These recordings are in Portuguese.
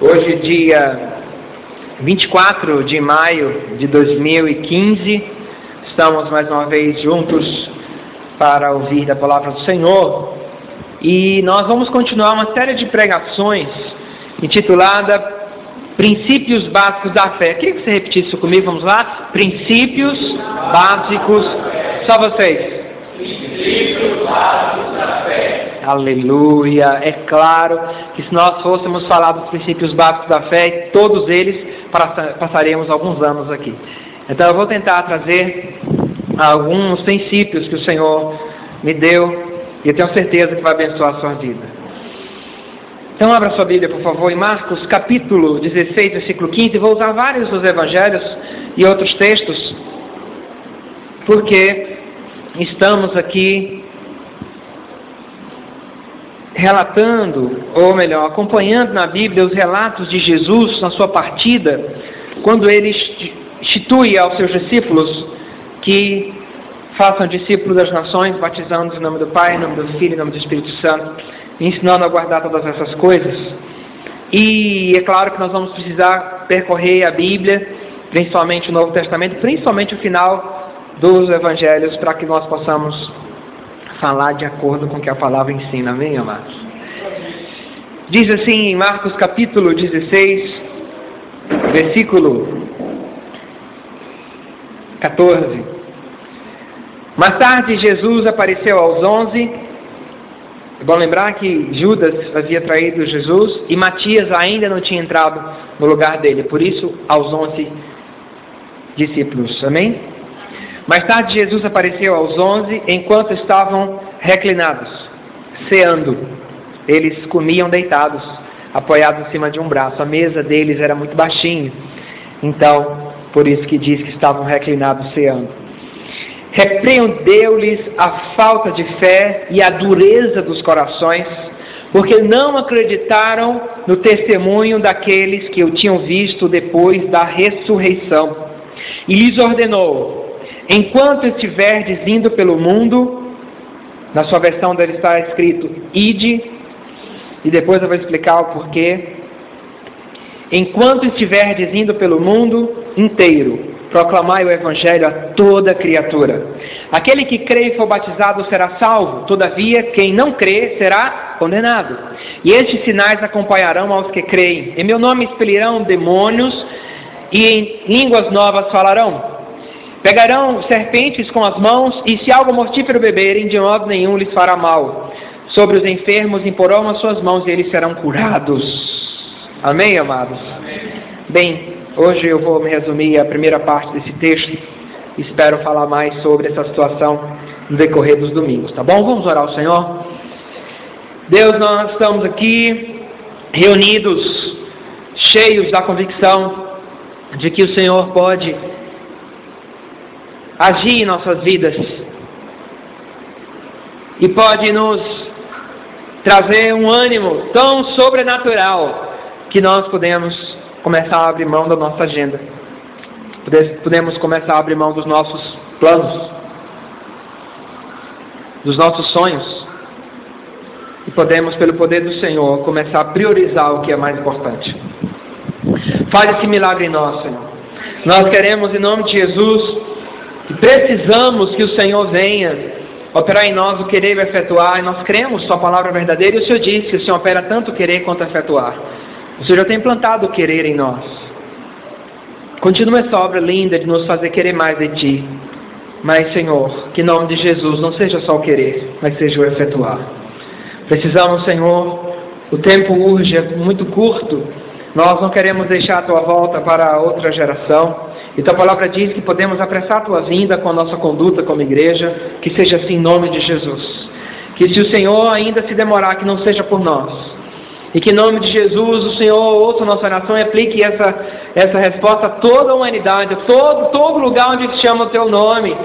Hoje, dia 24 de maio de 2015, estamos mais uma vez juntos para ouvir da palavra do Senhor e nós vamos continuar uma série de pregações intitulada Princípios Básicos da Fé. Queria que você repetisse isso comigo, vamos lá? Princípios Básicos, só vocês. Princípios Básicos da Fé. Aleluia. É claro que se nós fôssemos falar dos princípios básicos da fé, todos eles passaremos alguns anos aqui. Então eu vou tentar trazer alguns princípios que o Senhor me deu e eu tenho certeza que vai abençoar a sua vida. Então abra sua Bíblia, por favor, em Marcos capítulo 16, versículo 15. Vou usar vários dos evangelhos e outros textos, porque estamos aqui relatando, ou melhor, acompanhando na Bíblia os relatos de Jesus na sua partida, quando ele institui aos seus discípulos que façam discípulos das nações, batizando em nome do Pai, em nome do Filho, em nome do Espírito Santo, ensinando a guardar todas essas coisas. E é claro que nós vamos precisar percorrer a Bíblia, principalmente o Novo Testamento, principalmente o final dos Evangelhos, para que nós possamos falar de acordo com o que a palavra ensina. Amém, amados? Diz assim em Marcos capítulo 16, versículo 14. Mais tarde, Jesus apareceu aos onze. É bom lembrar que Judas havia traído Jesus e Matias ainda não tinha entrado no lugar dele. Por isso, aos onze discípulos. Amém? Mais tarde, Jesus apareceu aos onze enquanto estavam reclinados, ceando. Eles comiam deitados, apoiados em cima de um braço. A mesa deles era muito baixinha. Então, por isso que diz que estavam reclinados, ceando. Repreendeu-lhes a falta de fé e a dureza dos corações, porque não acreditaram no testemunho daqueles que o tinham visto depois da ressurreição. E lhes ordenou: Enquanto estiverdes indo pelo mundo, na sua versão deve estar escrito ide, e depois eu vou explicar o porquê. Enquanto estiverdes indo pelo mundo inteiro, proclamai o Evangelho a toda criatura. Aquele que crê e for batizado será salvo, todavia, quem não crê será condenado. E estes sinais acompanharão aos que creem. Em meu nome expelirão demônios, e em línguas novas falarão. Pegarão serpentes com as mãos, e se algo mortífero beberem, de modo nenhum lhes fará mal. Sobre os enfermos imporão as suas mãos, e eles serão curados. Amém, amados? Amém. Bem, hoje eu vou me resumir a primeira parte desse texto. Espero falar mais sobre essa situação no decorrer dos domingos, tá bom? Vamos orar ao Senhor. Deus, nós estamos aqui reunidos, cheios da convicção de que o Senhor pode agir em nossas vidas e pode nos trazer um ânimo tão sobrenatural que nós podemos começar a abrir mão da nossa agenda, podemos começar a abrir mão dos nossos planos, dos nossos sonhos e podemos, pelo poder do Senhor, começar a priorizar o que é mais importante. Fale esse milagre em nós, Senhor. Nós queremos, em nome de Jesus, e precisamos que o Senhor venha operar em nós o querer e o efetuar, e nós cremos Sua palavra verdadeira, e o Senhor disse que o Senhor opera tanto querer quanto efetuar. O Senhor já tem implantado o querer em nós. Continua essa obra linda de nos fazer querer mais de Ti. Mas, Senhor, que em nome de Jesus não seja só o querer, mas seja o efetuar. Precisamos, Senhor, o tempo urge, é muito curto. Nós não queremos deixar a Tua volta para outra geração. E tua palavra diz que podemos apressar a tua vinda com a nossa conduta como igreja, que seja assim em nome de Jesus. Que se o Senhor ainda se demorar, que não seja por nós. E que em nome de Jesus o Senhor ouça nossa oração e aplique essa, essa resposta a toda a humanidade, a todo, todo lugar onde se chama o teu nome.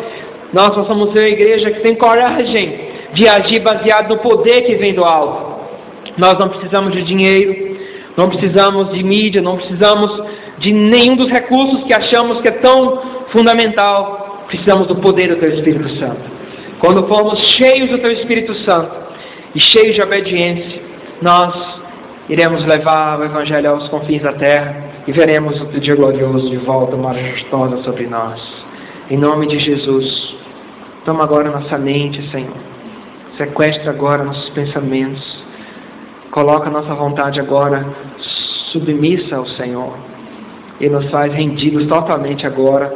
Nós somos uma igreja que tem coragem de agir baseado no poder que vem do alto. Nós não precisamos de dinheiro, não precisamos de mídia, não precisamos de nenhum dos recursos que achamos que é tão fundamental. Precisamos do poder do Teu Espírito Santo. Quando formos cheios do Teu Espírito Santo e cheios de obediência, nós iremos levar o Evangelho aos confins da terra e veremos o dia glorioso de volta majestosa sobre nós. Em nome de Jesus, toma agora nossa mente, Senhor. Sequestra agora nossos pensamentos. Coloca nossa vontade agora submissa ao Senhor e nos faz rendidos totalmente agora,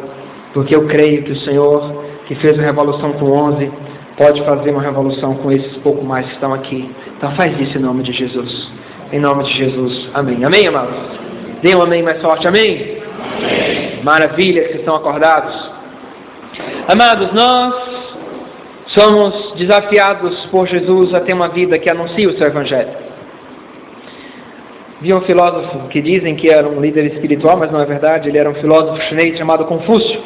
porque eu creio que o Senhor, que fez a revolução com 11, pode fazer uma revolução com esses pouco mais que estão aqui. Então faz isso em nome de Jesus. Em nome de Jesus. Amém. Amém, amados? Dê um amém mais forte. Amém? amém. Maravilha que estão acordados. Amados, nós somos desafiados por Jesus a ter uma vida que anuncia o seu Evangelho. Vi um filósofo que dizem que era um líder espiritual, mas não é verdade, ele era um filósofo chinês chamado Confúcio.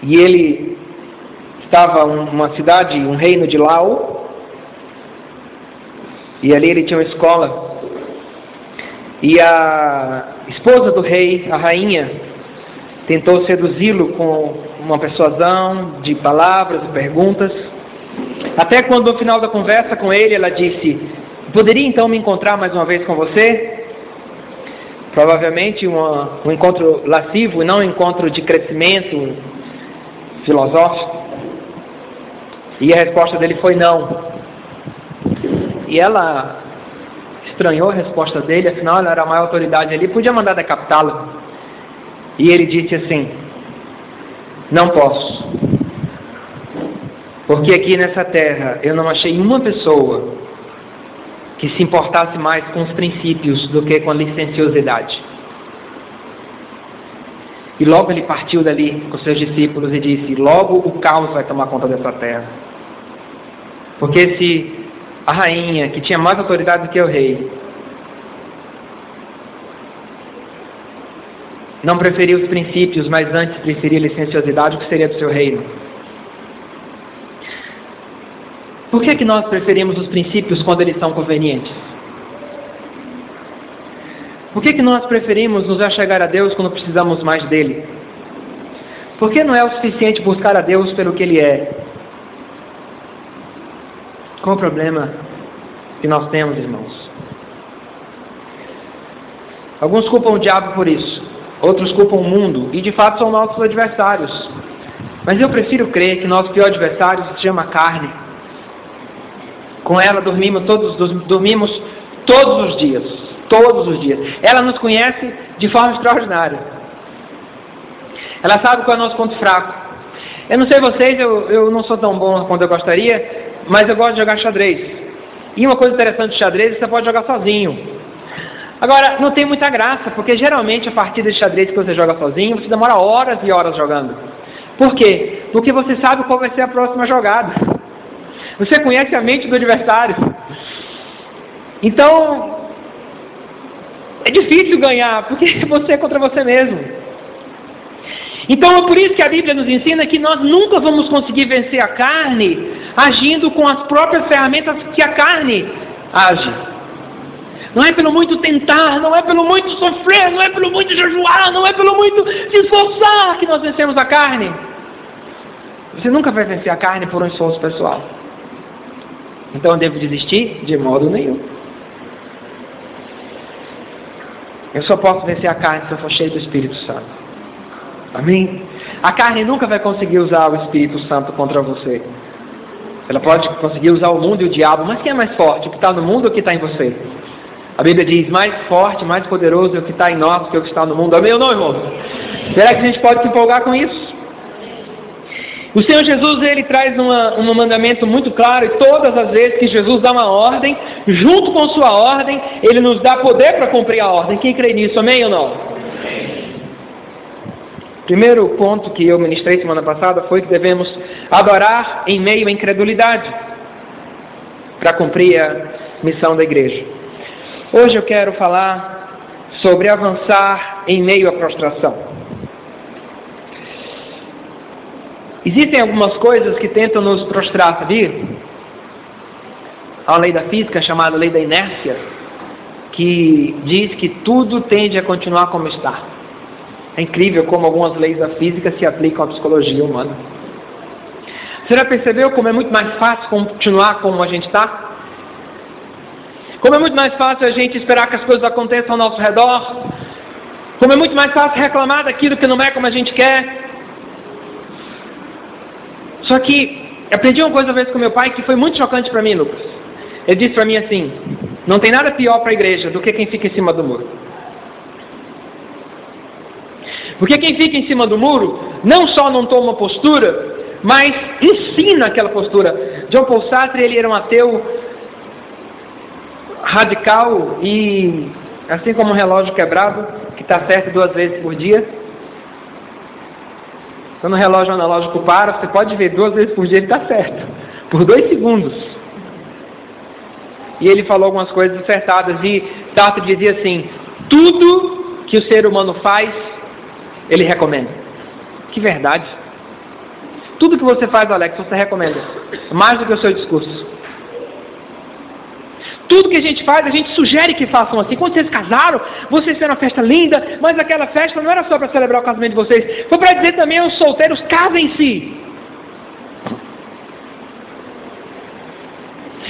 E ele estava uma cidade, um reino de Lao, e ali ele tinha uma escola. E a esposa do rei, a rainha, tentou seduzi-lo com uma persuasão de palavras e perguntas. Até quando no final da conversa com ele, ela disse: Poderia então me encontrar mais uma vez com você? Provavelmente uma, um encontro lascivo não um encontro de crescimento filosófico. E a resposta dele foi não. E ela estranhou a resposta dele, afinal ela era a maior autoridade ali, podia mandar decapitá-lo. E ele disse assim: Não posso. Porque aqui nessa terra eu não achei uma pessoa que se importasse mais com os princípios do que com a licenciosidade. E logo ele partiu dali com seus discípulos e disse: Logo o caos vai tomar conta dessa terra. Porque se a rainha, que tinha mais autoridade do que o rei, não preferia os princípios, mas antes preferia a licenciosidade, o que seria do seu reino? Por que, que nós preferimos os princípios quando eles são convenientes? Por que, que nós preferimos nos achegar a Deus quando precisamos mais dele? Por que não é o suficiente buscar a Deus pelo que Ele é? Qual o problema que nós temos, irmãos? Alguns culpam o diabo por isso, outros culpam o mundo, e de fato são nossos adversários. Mas eu prefiro crer que nosso pior adversário se chama carne com ela dormimos todos, dormimos todos os dias. Todos os dias. Ela nos conhece de forma extraordinária. Ela sabe qual é o nosso ponto fraco. Eu não sei vocês, eu, eu não sou tão bom quanto eu gostaria, mas eu gosto de jogar xadrez. E uma coisa interessante de xadrez você pode jogar sozinho. Agora, não tem muita graça, porque geralmente a partida de xadrez que você joga sozinho, você demora horas e horas jogando. Por quê? Porque você sabe qual vai ser a próxima jogada. Você conhece a mente do adversário. Então, é difícil ganhar, porque você é contra você mesmo. Então é por isso que a Bíblia nos ensina que nós nunca vamos conseguir vencer a carne agindo com as próprias ferramentas que a carne age. Não é pelo muito tentar, não é pelo muito sofrer, não é pelo muito jejuar, não é pelo muito se esforçar que nós vencemos a carne. Você nunca vai vencer a carne por um esforço pessoal. Então eu devo desistir? De modo nenhum. Eu só posso vencer a carne se eu for cheio do Espírito Santo. Amém? A carne nunca vai conseguir usar o Espírito Santo contra você. Ela pode conseguir usar o mundo e o diabo, mas quem é mais forte? O que está no mundo ou o que está em você? A Bíblia diz: mais forte, mais poderoso é o que está em nós que o que está no mundo. Amém ou não, irmãos? Será que a gente pode se empolgar com isso? O Senhor Jesus ele traz uma, um mandamento muito claro e todas as vezes que Jesus dá uma ordem, junto com sua ordem, ele nos dá poder para cumprir a ordem. Quem crê nisso, amém ou não? Primeiro ponto que eu ministrei semana passada foi que devemos adorar em meio à incredulidade para cumprir a missão da igreja. Hoje eu quero falar sobre avançar em meio à prostração. Existem algumas coisas que tentam nos prostrar, sabia? Uma lei da física chamada lei da inércia, que diz que tudo tende a continuar como está. É incrível como algumas leis da física se aplicam à psicologia humana. Você já percebeu como é muito mais fácil continuar como a gente está? Como é muito mais fácil a gente esperar que as coisas aconteçam ao nosso redor. Como é muito mais fácil reclamar daquilo que não é como a gente quer. Só que aprendi uma coisa uma vez com meu pai que foi muito chocante para mim, Lucas. Ele disse para mim assim: não tem nada pior para a igreja do que quem fica em cima do muro. Porque quem fica em cima do muro não só não toma postura, mas ensina aquela postura. John Paul Sartre ele era um ateu radical e assim como um relógio quebrado que está certo duas vezes por dia. Quando o relógio analógico para, você pode ver duas vezes por dia ele está certo, por dois segundos. E ele falou algumas coisas acertadas e Sartre dizia assim: tudo que o ser humano faz, ele recomenda. Que verdade. Tudo que você faz, Alex, você recomenda. Mais do que o seu discurso. Tudo que a gente faz, a gente sugere que façam assim. Quando vocês casaram, vocês fizeram uma festa linda, mas aquela festa não era só para celebrar o casamento de vocês, foi para dizer também aos solteiros: casem-se.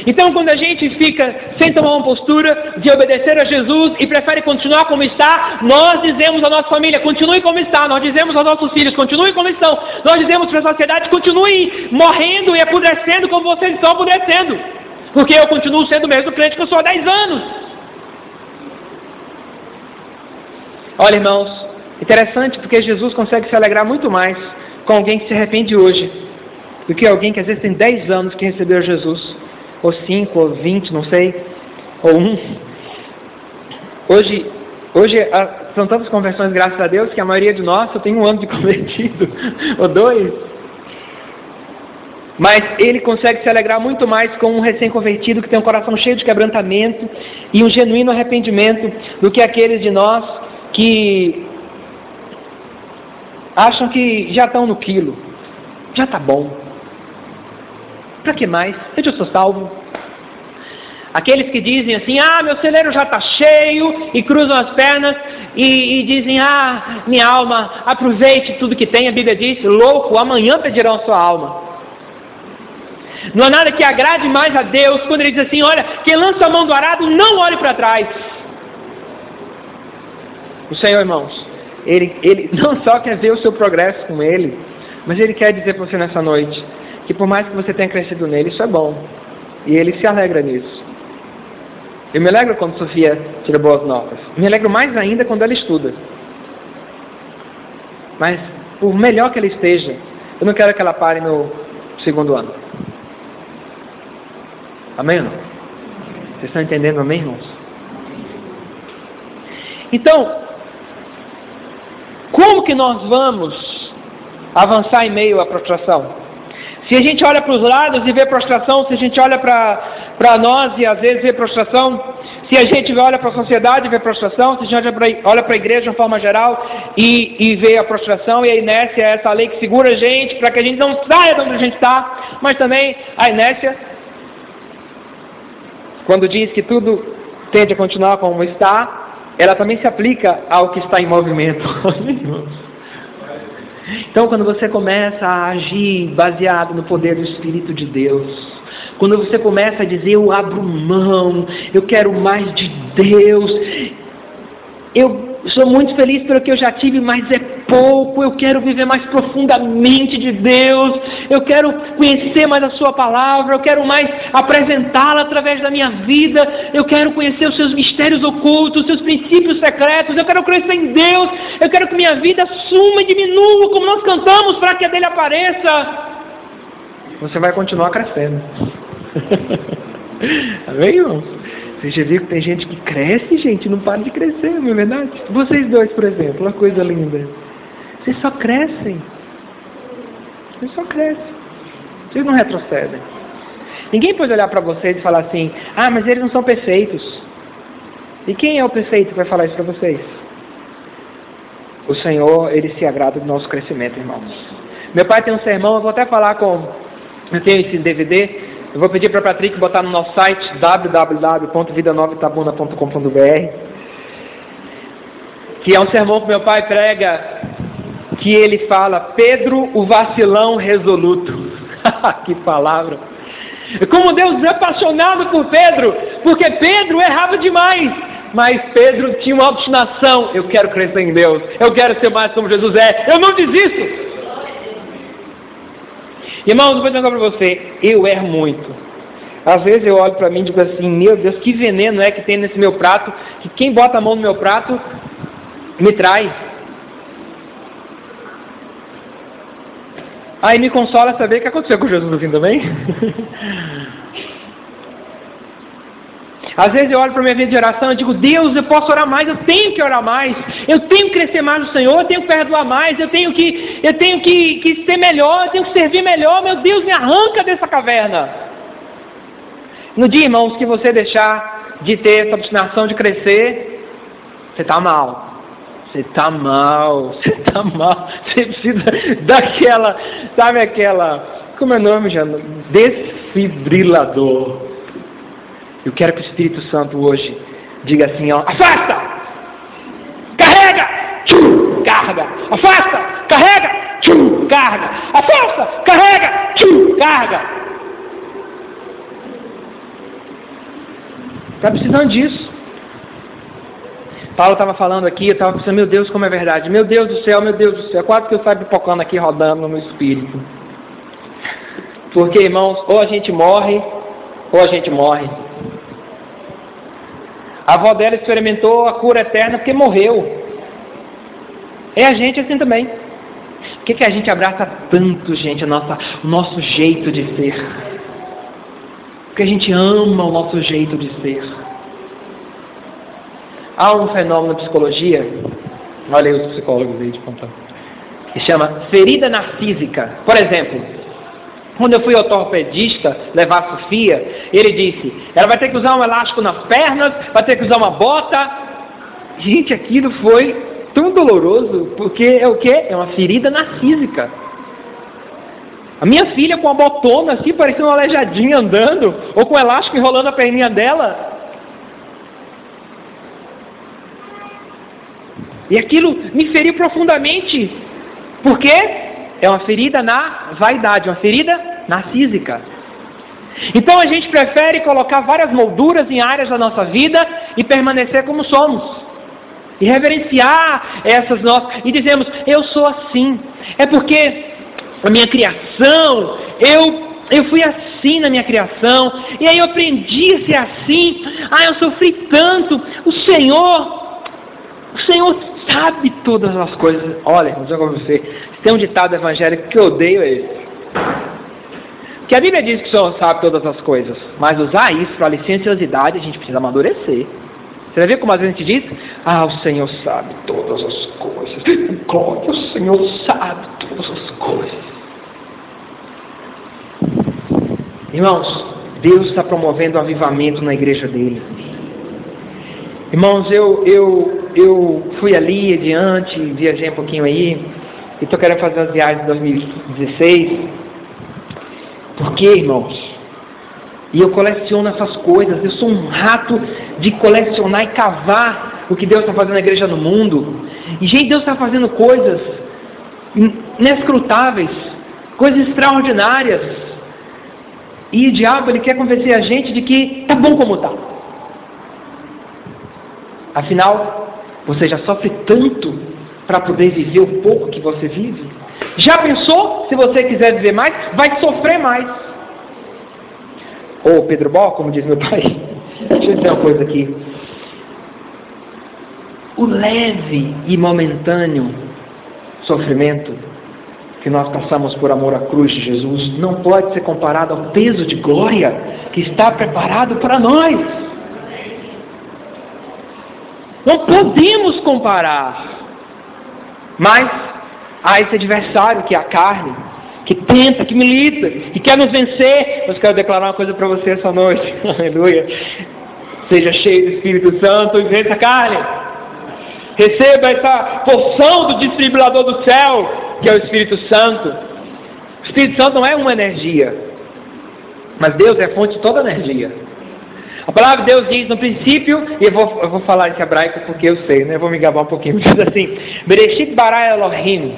Então, quando a gente fica sem tomar uma postura de obedecer a Jesus e prefere continuar como está, nós dizemos à nossa família: continue como está. Nós dizemos aos nossos filhos: continue como estão. Nós dizemos para a sociedade: continue morrendo e apodrecendo como vocês estão apodrecendo. Porque eu continuo sendo o mesmo crente que eu sou há 10 anos. Olha, irmãos, interessante porque Jesus consegue se alegrar muito mais com alguém que se arrepende hoje do que alguém que às vezes tem 10 anos que recebeu Jesus ou cinco, ou vinte, não sei, ou um. Hoje, hoje são tantas conversões, graças a Deus, que a maioria de nós só tem um ano de convertido, ou dois. Mas ele consegue se alegrar muito mais com um recém-convertido que tem um coração cheio de quebrantamento e um genuíno arrependimento do que aqueles de nós que acham que já estão no quilo, já está bom. Para que mais? Eu já sou salvo. Aqueles que dizem assim, ah, meu celeiro já está cheio, e cruzam as pernas e, e, dizem, ah, minha alma, aproveite tudo que tem. A Bíblia diz, louco, amanhã pedirão sua alma. Não há nada que agrade mais a Deus quando ele diz assim: olha, quem lança a mão do arado, não olhe para trás. O Senhor, irmãos, ele, ele não só quer ver o seu progresso com ele, mas ele quer dizer para você nessa noite: que por mais que você tenha crescido nele, isso é bom. E ele se alegra nisso. Eu me alegro quando Sofia tira boas notas. Me alegro mais ainda quando ela estuda. Mas, por melhor que ela esteja, eu não quero que ela pare no segundo ano. Amém? Vocês estão entendendo, amém, irmãos? Então, como que nós vamos avançar em meio à prostração? Se a gente olha para os lados e vê prostração, se a gente olha para nós e às vezes vê prostração, se a gente olha para a sociedade e vê prostração, se a gente olha para a igreja de uma forma geral e, e vê a prostração e a inércia é essa lei que segura a gente para que a gente não saia de onde a gente está, mas também a inércia, quando diz que tudo tende a continuar como está, ela também se aplica ao que está em movimento. Então, quando você começa a agir baseado no poder do Espírito de Deus, quando você começa a dizer, eu abro mão, eu quero mais de Deus, eu sou muito feliz pelo que eu já tive, mas é pouco. Eu quero viver mais profundamente de Deus. Eu quero conhecer mais a Sua palavra. Eu quero mais apresentá-la através da minha vida. Eu quero conhecer os seus mistérios ocultos, os seus princípios secretos. Eu quero crescer em Deus. Eu quero que minha vida suma e diminua, como nós cantamos, para que a dele apareça. Você vai continuar crescendo. Amém, irmãos? Você já viu que tem gente que cresce, gente, não para de crescer, não é verdade? Vocês dois, por exemplo, uma coisa linda. Vocês só crescem. Vocês só crescem. Vocês não retrocedem. Ninguém pode olhar para vocês e falar assim: ah, mas eles não são perfeitos. E quem é o perfeito que vai falar isso para vocês? O Senhor, Ele se agrada do nosso crescimento, irmãos. Meu pai tem um sermão, eu vou até falar com. Eu tenho esse DVD. Eu vou pedir para a Patrick botar no nosso site www.vidanovitabuna.com.br que é um sermão que meu pai prega que ele fala, Pedro, o vacilão resoluto. que palavra! Como Deus é apaixonado por Pedro, porque Pedro errava demais. Mas Pedro tinha uma obstinação: eu quero crescer em Deus, eu quero ser mais como Jesus é, eu não desisto. Irmãos, vou dizer uma para você: eu erro muito. Às vezes eu olho para mim e digo assim: meu Deus, que veneno é que tem nesse meu prato, que quem bota a mão no meu prato me trai. Aí me consola saber o que aconteceu com Jesus no fim também. Às vezes eu olho para minha vida de oração e digo, Deus, eu posso orar mais, eu tenho que orar mais, eu tenho que crescer mais no Senhor, eu tenho que perdoar mais, eu tenho que, eu tenho que, que ser melhor, eu tenho que servir melhor, meu Deus, me arranca dessa caverna. No dia, irmãos, que você deixar de ter essa obstinação de crescer, você está mal. Você está mal, você está mal, você precisa daquela, sabe aquela, como é o nome, Jana? Desfibrilador. Eu quero que o Espírito Santo hoje diga assim, ó, afasta! Carrega! Tchum, carga! Afasta! Carrega! Tchum, carga! Afasta! Carrega! Tchum, carga! Está precisando disso. Paulo estava falando aqui, eu estava pensando, meu Deus, como é verdade. Meu Deus do céu, meu Deus do céu. Quase que eu saio pipocando aqui, rodando no espírito. Porque, irmãos, ou a gente morre, ou a gente morre. A avó dela experimentou a cura eterna porque morreu. É a gente assim também. Por que, que a gente abraça tanto, gente, a nossa, o nosso jeito de ser? Porque a gente ama o nosso jeito de ser. Há um fenômeno na psicologia, olha aí os psicólogos aí de contar, que chama ferida narcísica. Por exemplo, quando eu fui ao ortopedista levar a Sofia, ele disse: ela vai ter que usar um elástico nas pernas, vai ter que usar uma bota. Gente, aquilo foi tão doloroso, porque é o que? É uma ferida narcísica. A minha filha com a botona assim, parecendo uma aleijadinha andando, ou com o elástico enrolando a perninha dela. E aquilo me feriu profundamente. Por quê? É uma ferida na vaidade, uma ferida narcísica. Então a gente prefere colocar várias molduras em áreas da nossa vida e permanecer como somos. E reverenciar essas nossas. E dizemos, eu sou assim. É porque a minha criação, eu eu fui assim na minha criação, e aí eu aprendi a ser assim. Ah, eu sofri tanto. O Senhor, o Senhor sabe todas as coisas. Olha, vou dizer com você, tem um ditado evangélico que eu odeio é esse. Que a Bíblia diz que o Senhor sabe todas as coisas, mas usar isso para licenciosidade a gente precisa amadurecer. Você vai ver como às vezes a gente diz? Ah, o Senhor sabe todas as coisas. Glória, o Senhor sabe todas as coisas. Irmãos, Deus está promovendo o avivamento na igreja dele. Irmãos, eu, eu, eu fui ali adiante, viajei um pouquinho aí, e estou querendo fazer as viagens de 2016. Por quê, irmãos? E eu coleciono essas coisas, eu sou um rato de colecionar e cavar o que Deus está fazendo na igreja no mundo. E, gente, Deus está fazendo coisas inescrutáveis, coisas extraordinárias. E o diabo ele quer convencer a gente de que tá bom como está. Afinal, você já sofre tanto para poder viver o pouco que você vive? Já pensou? Se você quiser viver mais, vai sofrer mais. Ou Pedro Bó, como diz meu pai. Deixa eu dizer uma coisa aqui. O leve e momentâneo sofrimento que nós passamos por amor à cruz de Jesus não pode ser comparado ao peso de glória que está preparado para nós. Não podemos comparar. Mas há esse adversário que é a carne, que tenta, que milita, que quer nos vencer. Mas quero declarar uma coisa para você essa noite. Aleluia. Seja cheio do Espírito Santo e vença a carne. Receba essa porção do distribuidor do céu, que é o Espírito Santo. O Espírito Santo não é uma energia, mas Deus é fonte de toda energia. A palavra de Deus diz no princípio, e eu vou, eu vou falar esse hebraico porque eu sei, né? Eu vou me gabar um pouquinho. Diz assim: Bereshit bara Elohim.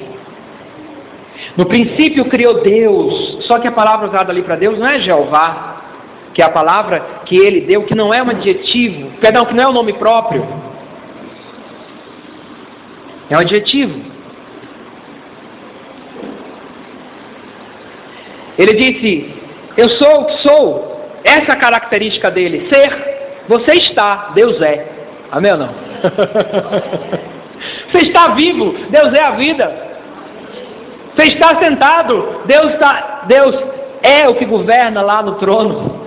No princípio criou Deus. Só que a palavra usada ali para Deus não é Jeová. que é a palavra que ele deu, que não é um adjetivo, perdão, que não é um nome próprio. É um adjetivo. Ele disse: Eu sou o que sou. Essa característica dele, ser. Você está, Deus é. Amém ou não? Você está vivo, Deus é a vida. Você está sentado, Deus, está, Deus é o que governa lá no trono.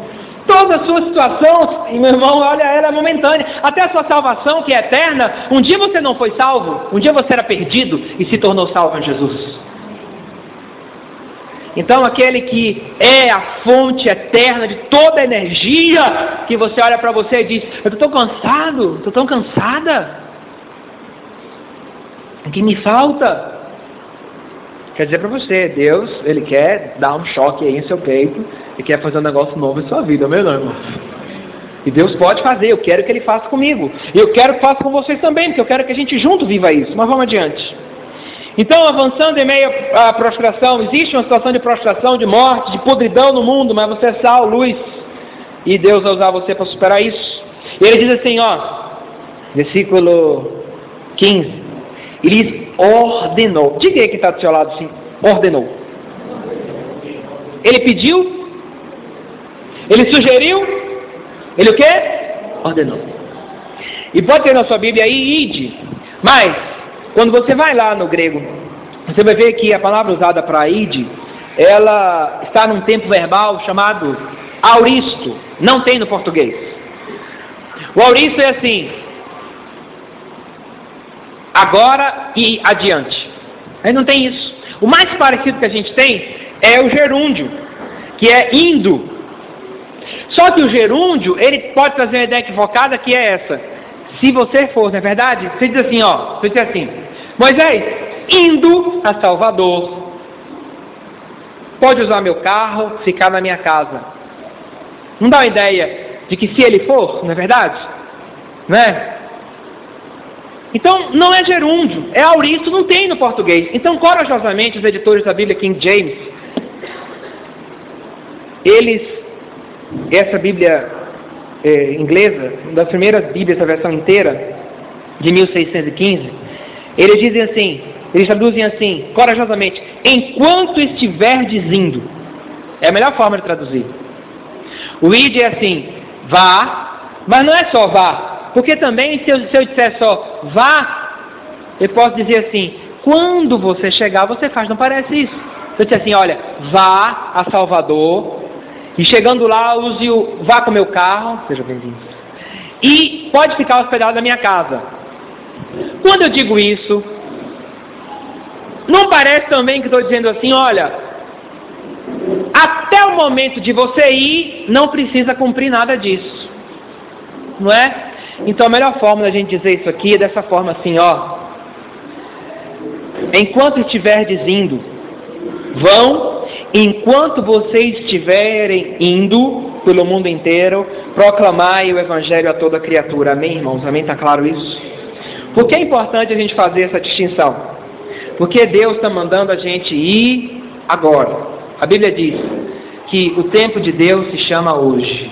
Toda a sua situação, meu irmão, olha, ela é momentânea. Até a sua salvação, que é eterna, um dia você não foi salvo, um dia você era perdido e se tornou salvo em Jesus. Então, aquele que é a fonte eterna de toda a energia, que você olha para você e diz: Eu estou cansado, estou tão cansada. O que me falta? Quer dizer para você, Deus, Ele quer dar um choque aí em seu peito e quer fazer um negócio novo em sua vida, meu irmão. E Deus pode fazer, eu quero que Ele faça comigo. E eu quero que faça com vocês também, porque eu quero que a gente junto viva isso. Mas vamos adiante. Então, avançando em meio à prostração, existe uma situação de prostração, de morte, de podridão no mundo, mas você é sal, luz, e Deus vai usar você para superar isso. E ele diz assim, ó, versículo 15: Ele ordenou. Diga aí que está do seu lado assim: ordenou. Ele pediu, ele sugeriu, ele o quê? Ordenou. E pode ter na sua Bíblia aí, ide, mas quando você vai lá no grego, você vai ver que a palavra usada para id, ela está num tempo verbal chamado auristo. Não tem no português. O auristo é assim: agora e adiante. Aí não tem isso. O mais parecido que a gente tem é o gerúndio, que é indo. Só que o gerúndio, ele pode trazer uma ideia equivocada que é essa. Se você for, não é verdade? Você diz assim, ó, você diz assim, Moisés, indo a Salvador, pode usar meu carro, ficar na minha casa. Não dá uma ideia de que se ele for, não é verdade? Né? Então, não é gerúndio, é auristo, não tem no português. Então, corajosamente, os editores da Bíblia King James, eles, essa Bíblia é, inglesa, das primeiras Bíblias, essa versão inteira, de 1615, eles dizem assim, eles traduzem assim, corajosamente, enquanto estiver dizendo. É a melhor forma de traduzir. O id é assim, vá, mas não é só vá. Porque também, se eu, se eu disser só vá, eu posso dizer assim, quando você chegar, você faz, não parece isso. Se eu disser assim, olha, vá a Salvador, e chegando lá, use o vá com o meu carro, seja bem-vindo. E pode ficar hospedado na minha casa. Quando eu digo isso, não parece também que estou dizendo assim, olha, até o momento de você ir, não precisa cumprir nada disso. Não é? Então a melhor forma da gente dizer isso aqui é dessa forma assim, ó. Enquanto estiverdes indo, vão, enquanto vocês estiverem indo pelo mundo inteiro, proclamai o Evangelho a toda criatura. Amém, irmãos? Amém? Está claro isso? Por que é importante a gente fazer essa distinção? Porque Deus está mandando a gente ir agora. A Bíblia diz que o tempo de Deus se chama hoje.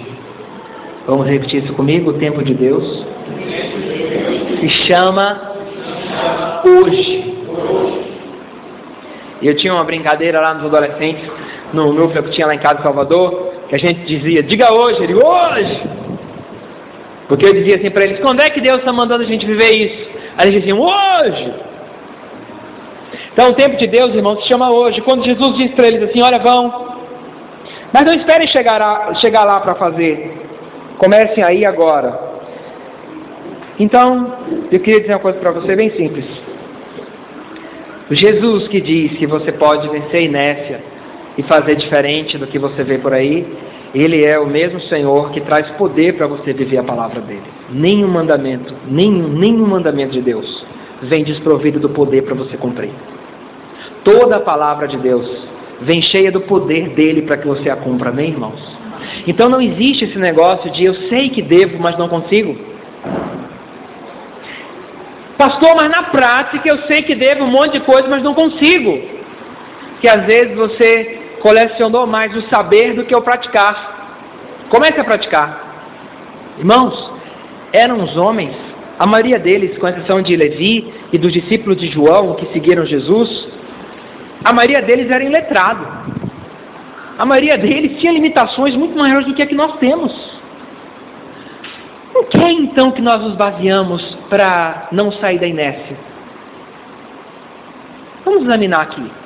Vamos repetir isso comigo? O tempo de Deus se chama hoje. Eu tinha uma brincadeira lá nos adolescentes, no núcleo que tinha lá em casa em Salvador, que a gente dizia, diga hoje, ele hoje. Porque eu dizia assim para eles, quando é que Deus está mandando a gente viver isso? Aí eles diziam, hoje! Então o tempo de Deus, irmãos, se chama hoje. Quando Jesus disse para eles assim, olha, vão. Mas não esperem chegar, a, chegar lá para fazer. Comecem aí agora. Então, eu queria dizer uma coisa para você bem simples. Jesus que diz que você pode vencer a inércia e fazer diferente do que você vê por aí, ele é o mesmo Senhor que traz poder para você viver a palavra dele. Nenhum mandamento, nenhum, nenhum mandamento de Deus vem desprovido do poder para você cumprir. Toda a palavra de Deus vem cheia do poder dele para que você a cumpra, amém, irmãos? Então não existe esse negócio de eu sei que devo, mas não consigo. Pastor, mas na prática eu sei que devo um monte de coisa, mas não consigo. Que às vezes você colecionou mais o saber do que o praticar. Comece a praticar. Irmãos, eram os homens, a maioria deles, com exceção de Levi e dos discípulos de João que seguiram Jesus, a maioria deles era iletrado. A maioria deles tinha limitações muito maiores do que a que nós temos. O que é então que nós nos baseamos para não sair da inércia? Vamos examinar aqui.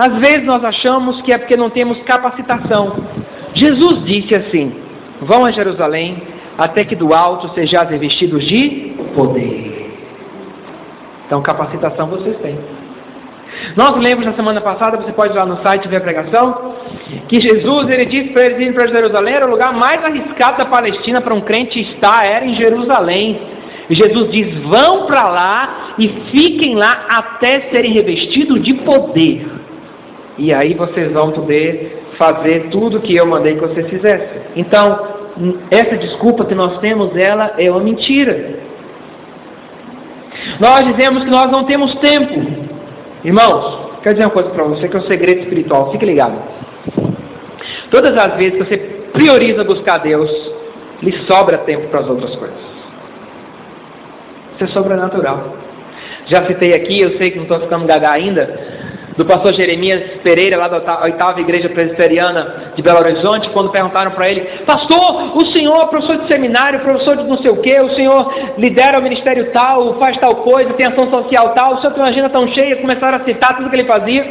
Às vezes nós achamos que é porque não temos capacitação. Jesus disse assim: Vão a Jerusalém, até que do alto sejais revestidos de poder. Então, capacitação vocês têm. Nós lemos na semana passada, você pode ir lá no site ver a pregação, que Jesus ele disse para eles irem para Jerusalém, era o lugar mais arriscado da Palestina para um crente estar, era em Jerusalém. E Jesus diz: vão para lá e fiquem lá até serem revestidos de poder. E aí vocês vão poder fazer tudo que eu mandei que vocês fizessem. Então, essa desculpa que nós temos, ela é uma mentira. Nós dizemos que nós não temos tempo. Irmãos, quero dizer uma coisa para você que é um segredo espiritual, fique ligado. Todas as vezes que você prioriza buscar Deus, lhe sobra tempo para as outras coisas. Isso é sobrenatural. Já citei aqui, eu sei que não estou ficando gaga ainda, do pastor Jeremias Pereira, lá da oitava igreja presbiteriana de Belo Horizonte, quando perguntaram para ele, pastor, o senhor é professor de seminário, professor de não sei o que, o senhor lidera o ministério tal, faz tal coisa, tem ação social tal, o senhor tem uma agenda tão cheia, começaram a citar tudo que ele fazia.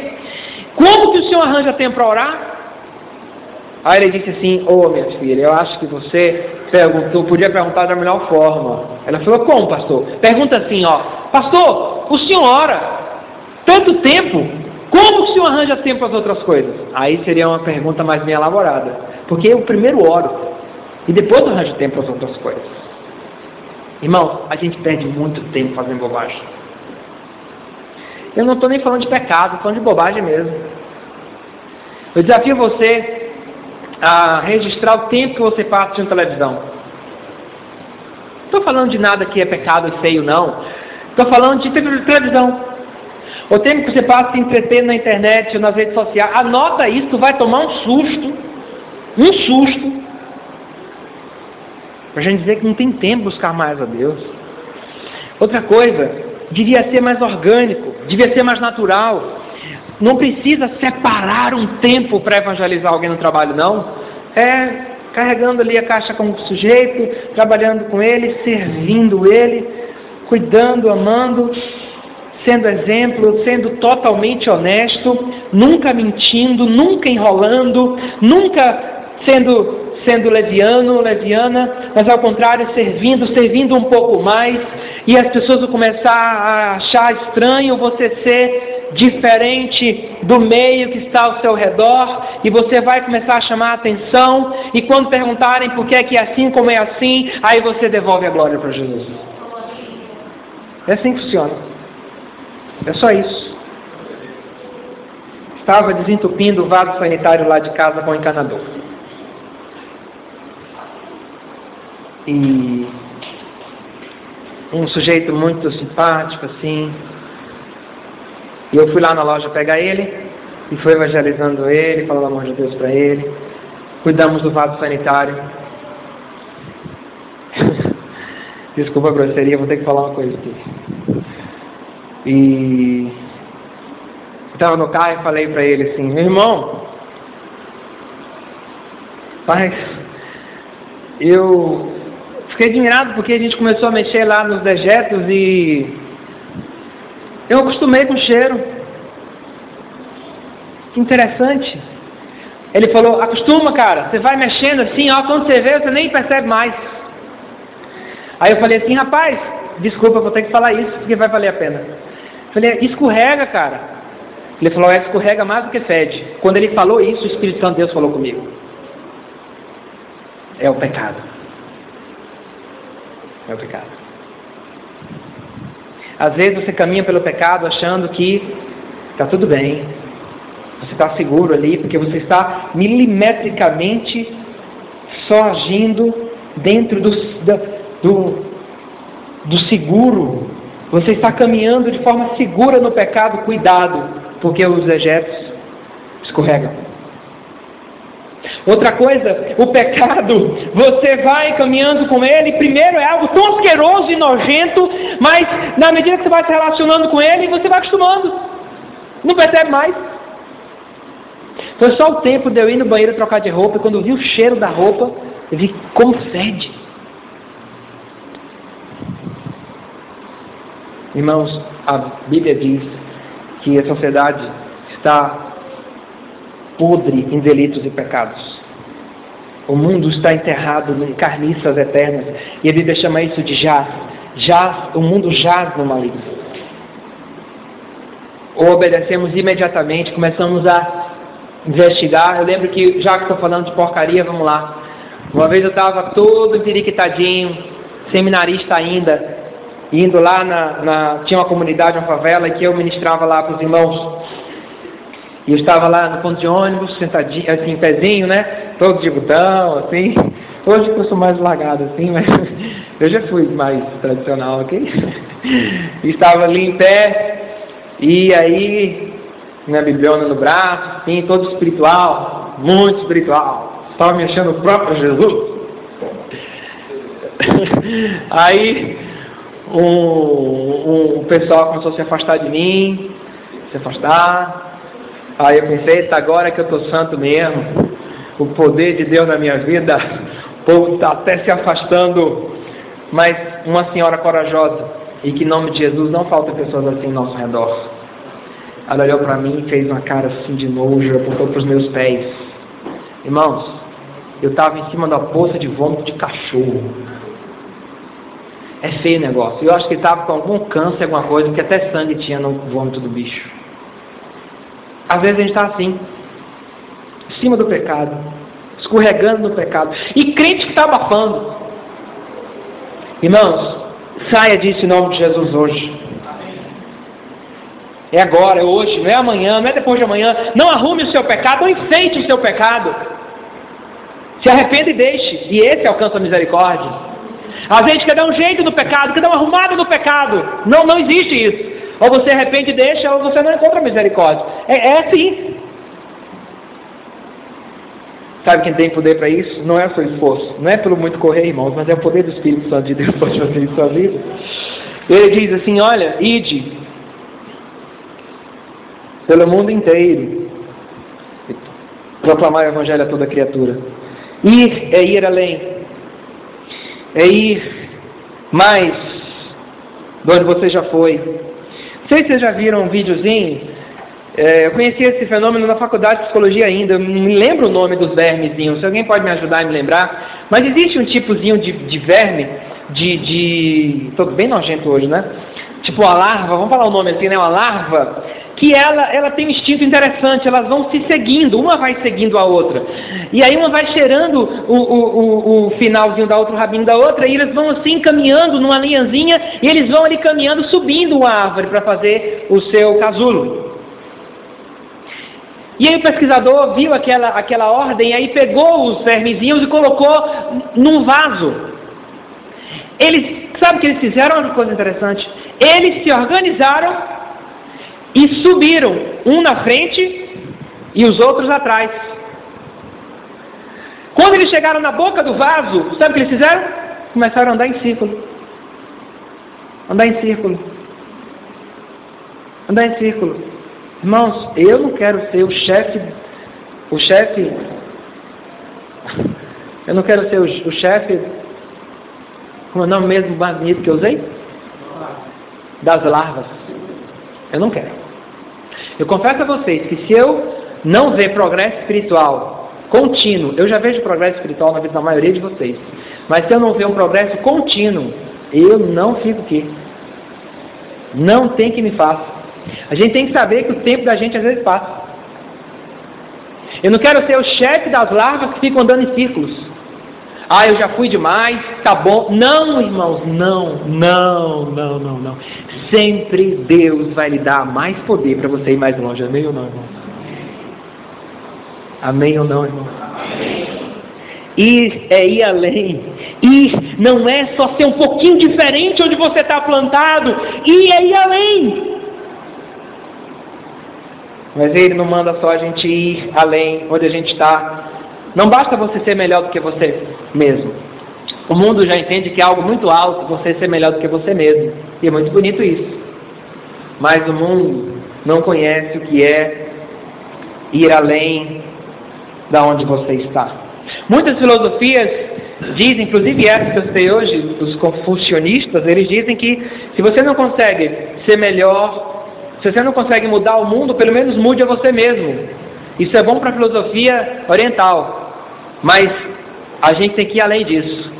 Como que o senhor arranja tempo para orar? Aí ele disse assim, ô oh, minha filha, eu acho que você perguntou, podia perguntar da melhor forma. Ela falou, como pastor? Pergunta assim, ó, pastor, o senhor ora tanto tempo como o senhor arranja tempo para as outras coisas? Aí seria uma pergunta mais bem elaborada. Porque eu primeiro oro e depois eu arranjo tempo para as outras coisas. Irmão, a gente perde muito tempo fazendo bobagem. Eu não estou nem falando de pecado, estou falando de bobagem mesmo. Eu desafio você a registrar o tempo que você passa assistindo televisão. Não estou falando de nada que é pecado e feio, não. Estou falando de televisão. O tempo que você passa se entretendo na internet nas redes sociais, anota isso, tu vai tomar um susto. Um susto. Para a gente dizer que não tem tempo buscar mais a Deus. Outra coisa, devia ser mais orgânico, devia ser mais natural. Não precisa separar um tempo para evangelizar alguém no trabalho, não. É carregando ali a caixa com o sujeito, trabalhando com ele, servindo ele, cuidando, amando sendo exemplo, sendo totalmente honesto, nunca mentindo, nunca enrolando, nunca sendo sendo leviano, leviana, mas ao contrário, servindo, servindo um pouco mais, e as pessoas vão começar a achar estranho você ser diferente do meio que está ao seu redor, e você vai começar a chamar a atenção, e quando perguntarem por que é que é assim, como é assim, aí você devolve a glória para Jesus. É assim que funciona. É só isso. Estava desentupindo o vaso sanitário lá de casa com o encanador. E um sujeito muito simpático, assim. E eu fui lá na loja pegar ele e fui evangelizando ele, falando amor de Deus para ele. Cuidamos do vaso sanitário. Desculpa a grosseria, vou ter que falar uma coisa aqui. E estava no carro e falei para ele assim, irmão, pai, eu fiquei admirado porque a gente começou a mexer lá nos dejetos e eu acostumei com o cheiro. Que interessante. Ele falou, acostuma, cara, você vai mexendo assim, ó, quando você vê, você nem percebe mais. Aí eu falei assim, rapaz, desculpa, vou ter que falar isso, porque vai valer a pena. Falei, escorrega, cara. Ele falou, é, escorrega mais do que fede. Quando ele falou isso, o Espírito Santo de Deus falou comigo. É o pecado. É o pecado. Às vezes você caminha pelo pecado achando que está tudo bem. Você está seguro ali, porque você está milimetricamente só agindo dentro do, do, do seguro você está caminhando de forma segura no pecado, cuidado, porque os dejetos escorregam. Outra coisa, o pecado, você vai caminhando com ele, primeiro é algo tão asqueroso e nojento, mas na medida que você vai se relacionando com ele, você vai acostumando. Não percebe mais. Foi só o tempo de eu ir no banheiro trocar de roupa, e quando eu vi o cheiro da roupa, eu vi como fede. Irmãos, a Bíblia diz que a sociedade está podre em delitos e pecados. O mundo está enterrado em carniças eternas. E a Bíblia chama isso de jaz. jaz o mundo jaz no maligno. Ou obedecemos imediatamente, começamos a investigar. Eu lembro que, já que estou falando de porcaria, vamos lá. Uma vez eu estava todo empiriquitadinho, seminarista ainda, indo lá na, na, Tinha uma comunidade, uma favela, que eu ministrava lá para os irmãos. E eu estava lá no ponto de ônibus, sentadinho, assim, pezinho, né? Todo de botão, assim. Hoje eu sou mais lagado, assim, mas eu já fui mais tradicional, ok? E estava ali em pé, e aí, minha bibliona no braço, assim, todo espiritual, muito espiritual. Estava me achando o próprio Jesus. Aí, um, um, pessoal começou a se afastar de mim, se afastar, Aí eu pensei, tá agora que eu estou santo mesmo, o poder de Deus na minha vida, o povo está até se afastando, mas uma senhora corajosa, e que em nome de Jesus não falta pessoas assim ao nosso redor. Ela olhou para mim e fez uma cara assim de nojo, apontou para os meus pés. Irmãos, eu estava em cima da poça de vômito de cachorro. É feio o negócio. Eu acho que estava com algum câncer, alguma coisa, porque até sangue tinha no vômito do bicho. Às vezes a gente está assim, em cima do pecado, escorregando no pecado, e crente que está abafando. Irmãos, saia disso em nome de Jesus hoje. É agora, é hoje, não é amanhã, não é depois de amanhã. Não arrume o seu pecado, não enfeite o seu pecado. Se arrependa e deixe, e esse alcança a misericórdia. Às vezes quer dar um jeito no pecado, quer dar uma arrumada no pecado. Não, não existe isso. Ou você arrepende e deixa, ou você não encontra misericórdia. É, é assim. Sabe quem tem poder para isso? Não é o seu esforço. Não é pelo muito correr, irmãos, mas é o poder do Espírito Santo de Deus para fazer na sua vida. Ele diz assim: Olha, ide pelo mundo inteiro proclamar o Evangelho a toda criatura. Ir é ir além, é ir mais de onde você já foi sei se vocês já viram um videozinho. É, eu conheci esse fenômeno na faculdade de psicologia ainda. Eu não me lembro o nome dos vermezinhos. Se alguém pode me ajudar a me lembrar. Mas existe um tipozinho de, de verme, de. Estou bem nojento hoje, né? Tipo uma larva, vamos falar o nome assim, né? Uma larva que ela, ela tem um instinto interessante, elas vão se seguindo, uma vai seguindo a outra. E aí uma vai cheirando o, o, o, o finalzinho da outra, o rabinho da outra, e eles vão assim caminhando numa linhazinha, e eles vão ali caminhando, subindo a árvore para fazer o seu casulo. E aí o pesquisador viu aquela, aquela ordem, aí pegou os vermezinhos e colocou num vaso. Eles, sabe o que eles fizeram? Uma coisa interessante. Eles se organizaram e subiram, um na frente e os outros atrás. Quando eles chegaram na boca do vaso, sabe o que eles fizeram? Começaram a andar em círculo. Andar em círculo. Andar em círculo. Irmãos, eu não quero ser o chefe, o chefe, eu não quero ser o, o chefe, como é o nome mesmo bonito que eu usei? Das larvas. Eu não quero. Eu confesso a vocês que se eu não ver progresso espiritual contínuo, eu já vejo progresso espiritual na vida da maioria de vocês, mas se eu não ver um progresso contínuo, eu não fico aqui. Não tem que me faça. A gente tem que saber que o tempo da gente às vezes passa. Eu não quero ser o chefe das larvas que ficam andando em círculos. Ah, eu já fui demais, tá bom. Não, irmãos, não, não, não, não, não. Sempre Deus vai lhe dar mais poder para você ir mais longe. Amém ou não, irmão? Amém ou não, irmão? Ir é ir além. Ir não é só ser um pouquinho diferente onde você está plantado. Ir é ir além. Mas Ele não manda só a gente ir além onde a gente está Não basta você ser melhor do que você mesmo. O mundo já entende que é algo muito alto você ser melhor do que você mesmo. E é muito bonito isso. Mas o mundo não conhece o que é ir além da onde você está. Muitas filosofias dizem, inclusive essa que eu citei hoje, os confucionistas, eles dizem que se você não consegue ser melhor, se você não consegue mudar o mundo, pelo menos mude a você mesmo. Isso é bom para a filosofia oriental, mas a gente tem que ir além disso.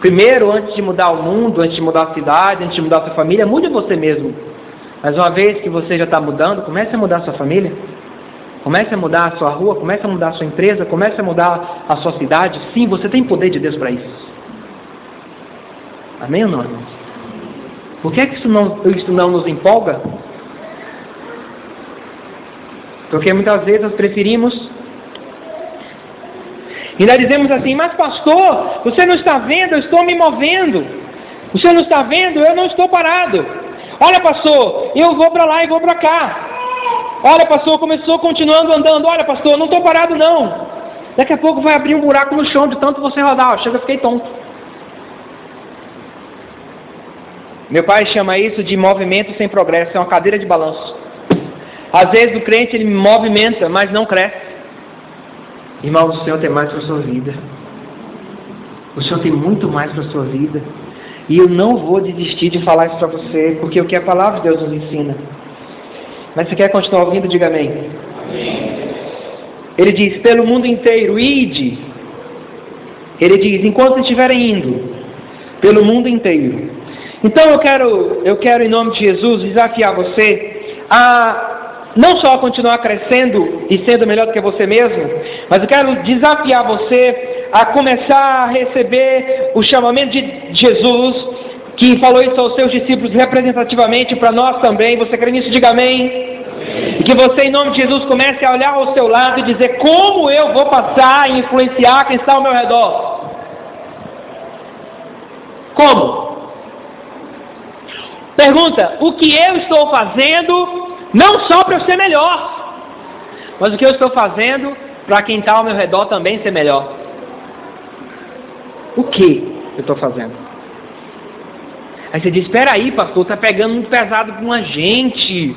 Primeiro, antes de mudar o mundo, antes de mudar a cidade, antes de mudar a sua família, mude você mesmo. Mas uma vez que você já está mudando, comece a mudar a sua família. Comece a mudar a sua rua, comece a mudar a sua empresa, comece a mudar a sua cidade. Sim, você tem poder de Deus para isso. Amém ou não, irmãos? Por que, é que isso, não, isso não nos empolga? Porque muitas vezes nós preferimos e nós dizemos assim, mas pastor, você não está vendo, eu estou me movendo. Você não está vendo, eu não estou parado. Olha, pastor, eu vou para lá e vou para cá. Olha, pastor, começou continuando andando. Olha, pastor, não estou parado não. Daqui a pouco vai abrir um buraco no chão de tanto você rodar. Chega, fiquei tonto. Meu pai chama isso de movimento sem progresso. É uma cadeira de balanço. Às vezes o crente ele movimenta, mas não cresce. Irmão, o Senhor tem mais para a sua vida. O Senhor tem muito mais para a sua vida. E eu não vou desistir de falar isso para você, porque o que a palavra de Deus nos ensina. Mas você quer continuar ouvindo? Diga amém. amém. Ele diz: pelo mundo inteiro, ide. Ele diz: enquanto estiverem indo, pelo mundo inteiro. Então eu quero, eu quero em nome de Jesus desafiar você a não só continuar crescendo e sendo melhor do que você mesmo, mas eu quero desafiar você a começar a receber o chamamento de Jesus, que falou isso aos seus discípulos representativamente para nós também. Você crê nisso? Diga amém. E que você, em nome de Jesus, comece a olhar ao seu lado e dizer: como eu vou passar e influenciar quem está ao meu redor? Como? Pergunta: o que eu estou fazendo não só para eu ser melhor, mas o que eu estou fazendo para quem está ao meu redor também ser melhor. O que eu estou fazendo? Aí você diz, espera aí, pastor, está pegando muito pesado com a gente.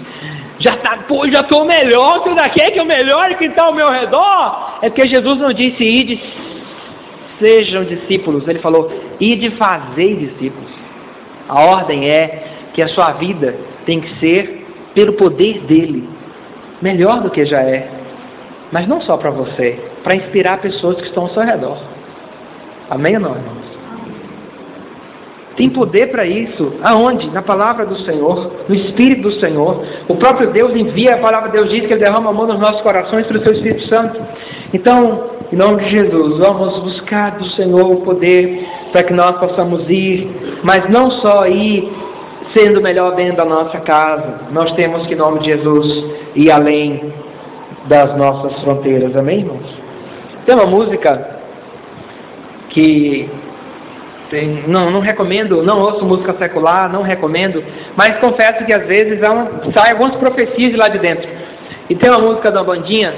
Já tá, pô, já estou melhor, você ainda quer que eu melhore quem está ao meu redor? É porque Jesus não disse, ide, sejam discípulos. Ele falou, ide fazer discípulos. A ordem é que a sua vida tem que ser pelo poder dele, melhor do que já é. Mas não só para você, para inspirar pessoas que estão ao seu redor. Amém ou não, irmãos? Tem poder para isso. Aonde? Na palavra do Senhor, no Espírito do Senhor. O próprio Deus envia, a palavra de Deus diz que Ele derrama a mão nos nossos corações pelo seu Espírito Santo. Então, em nome de Jesus, vamos buscar do Senhor o poder para que nós possamos ir, mas não só ir sendo melhor dentro da nossa casa, nós temos que, em nome de Jesus, ir além das nossas fronteiras. Amém, irmãos? Tem uma música que tem, não, não recomendo, não ouço música secular, não recomendo, mas confesso que às vezes um, saem algumas profecias de lá de dentro. E tem uma música da bandinha,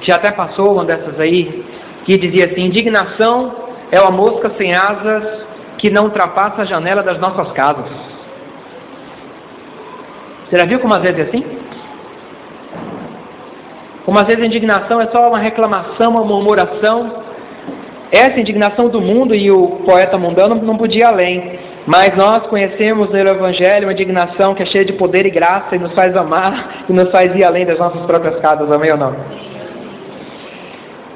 que até passou uma dessas aí, que dizia assim: indignação é uma mosca sem asas que não ultrapassa a janela das nossas casas. Você já viu como às vezes é assim? Como às vezes a indignação é só uma reclamação, uma murmuração. Essa indignação do mundo e o poeta mundano não podia além. Mas nós conhecemos no Evangelho uma indignação que é cheia de poder e graça e nos faz amar e nos faz ir além das nossas próprias casas, amém ou não?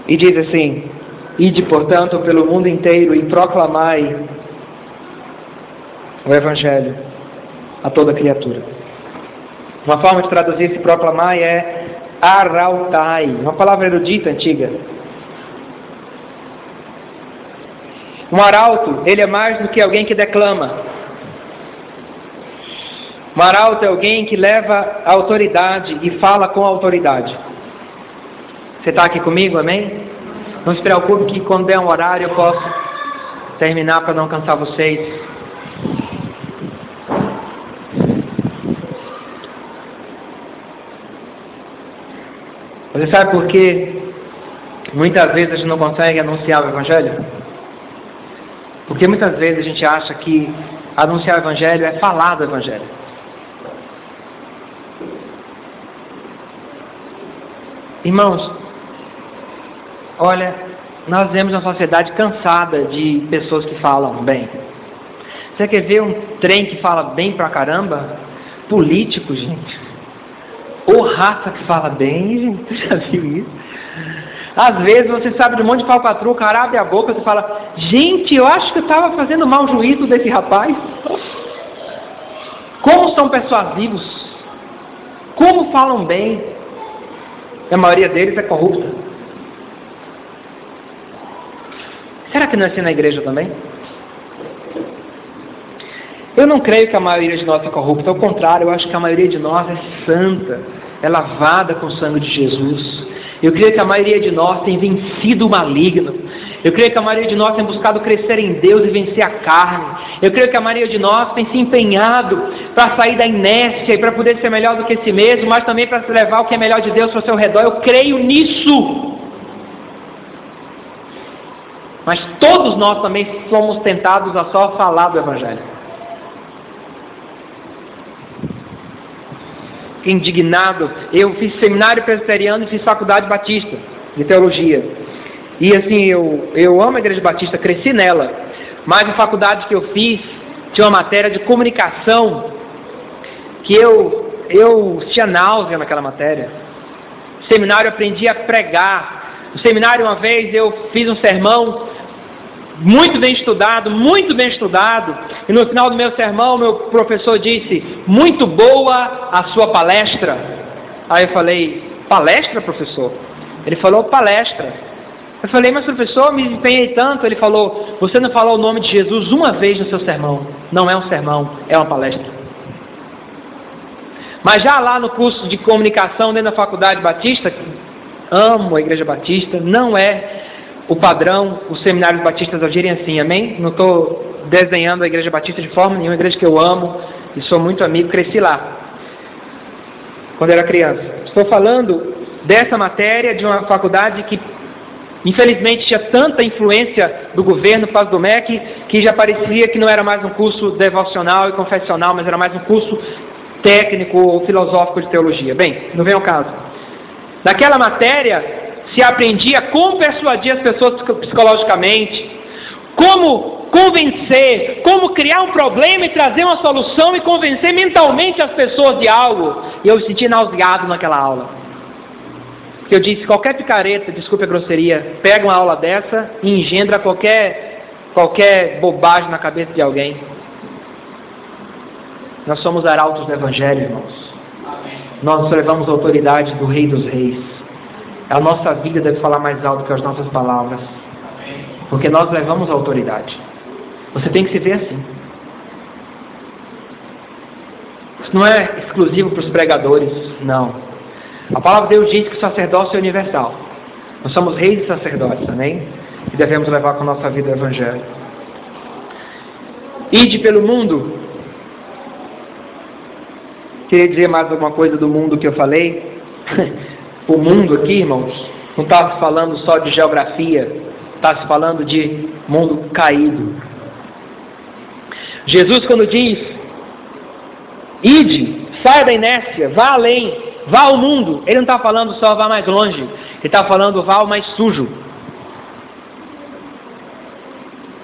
E diz assim: Ide, portanto, pelo mundo inteiro e proclamai o Evangelho a toda criatura. Uma forma de traduzir esse proclamar é arautai, uma palavra erudita antiga. Um arauto, ele é mais do que alguém que declama. Um arauto é alguém que leva a autoridade e fala com autoridade. Você está aqui comigo, amém? Não se preocupe que quando der um horário eu posso terminar para não cansar vocês. Você sabe por que muitas vezes a gente não consegue anunciar o Evangelho? Porque muitas vezes a gente acha que anunciar o Evangelho é falar do Evangelho. Irmãos, olha, nós vemos uma sociedade cansada de pessoas que falam bem. Você quer ver um trem que fala bem pra caramba? Político, gente. Ou raça que fala bem, gente. Você já viu isso? Às vezes você sabe de um monte de falcatrua, o cara abre a boca e fala, gente, eu acho que eu estava fazendo mau juízo desse rapaz. Como são persuasivos. Como falam bem. A maioria deles é corrupta. Será que não é assim na igreja também? Eu não creio que a maioria de nós é corrupta, ao contrário, eu acho que a maioria de nós é santa, é lavada com o sangue de Jesus. Eu creio que a maioria de nós tem vencido o maligno. Eu creio que a maioria de nós tem buscado crescer em Deus e vencer a carne. Eu creio que a maioria de nós tem se empenhado para sair da inércia e para poder ser melhor do que si mesmo, mas também para levar o que é melhor de Deus para o seu redor. Eu creio nisso. Mas todos nós também somos tentados a só falar do Evangelho. Indignado. Eu fiz seminário presbiteriano e fiz faculdade batista de teologia. E assim, eu, eu amo a igreja batista, cresci nela. Mas a faculdade que eu fiz tinha uma matéria de comunicação que eu, eu tinha náusea naquela matéria. seminário eu aprendi a pregar. No seminário, uma vez, eu fiz um sermão muito bem estudado, muito bem estudado. E no final do meu sermão, meu professor disse: Muito boa a sua palestra. Aí eu falei: Palestra, professor? Ele falou: Palestra. Eu falei: Mas professor, me empenhei tanto. Ele falou: Você não falou o nome de Jesus uma vez no seu sermão. Não é um sermão, é uma palestra. Mas já lá no curso de comunicação dentro da Faculdade Batista, amo a Igreja Batista, não é o padrão, os seminários batistas agirem assim, amém? Não estou desenhando a igreja batista de forma nenhuma, igreja que eu amo e sou muito amigo, cresci lá, quando era criança. Estou falando dessa matéria de uma faculdade que, infelizmente, tinha tanta influência do governo, por do MEC, que já parecia que não era mais um curso devocional e confessional, mas era mais um curso técnico ou filosófico de teologia. Bem, não vem ao caso. Naquela matéria, se aprendia como persuadir as pessoas psicologicamente, como convencer, como criar um problema e trazer uma solução e convencer mentalmente as pessoas de algo. E eu me senti nauseado naquela aula. Eu disse, qualquer picareta, desculpe a grosseria, pega uma aula dessa e engendra qualquer, qualquer bobagem na cabeça de alguém. Nós somos arautos do Evangelho, irmãos. Nós levamos a autoridade do Rei dos Reis. A nossa vida deve falar mais alto que as nossas palavras. Porque nós levamos a autoridade. Você tem que se ver assim. Isso não é exclusivo para os pregadores, não. A palavra de Deus diz que o sacerdócio é universal. Nós somos reis e sacerdotes, amém? E devemos levar com a nossa vida o Evangelho. Ide pelo mundo. Queria dizer mais alguma coisa do mundo que eu falei? O mundo aqui, irmãos, não está falando só de geografia, está se falando de mundo caído. Jesus, quando diz: ide, saia da inércia, vá além, vá ao mundo, ele não está falando só vá mais longe, ele está falando vá ao mais sujo,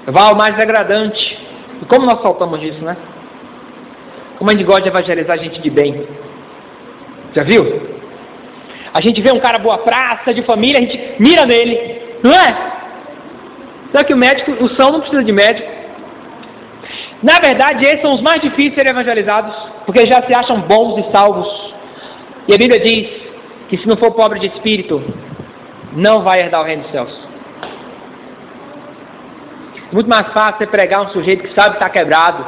vá ao mais degradante. E como nós faltamos disso, né? Como a gente gosta de evangelizar gente de bem. Já viu? A gente vê um cara boa praça, de família, a gente mira nele, não é? Só que o médico, o são não precisa de médico. Na verdade, esses são os mais difíceis de serem evangelizados, porque já se acham bons e salvos. E a Bíblia diz que se não for pobre de espírito, não vai herdar o reino dos céus. É muito mais fácil você pregar um sujeito que sabe que está quebrado,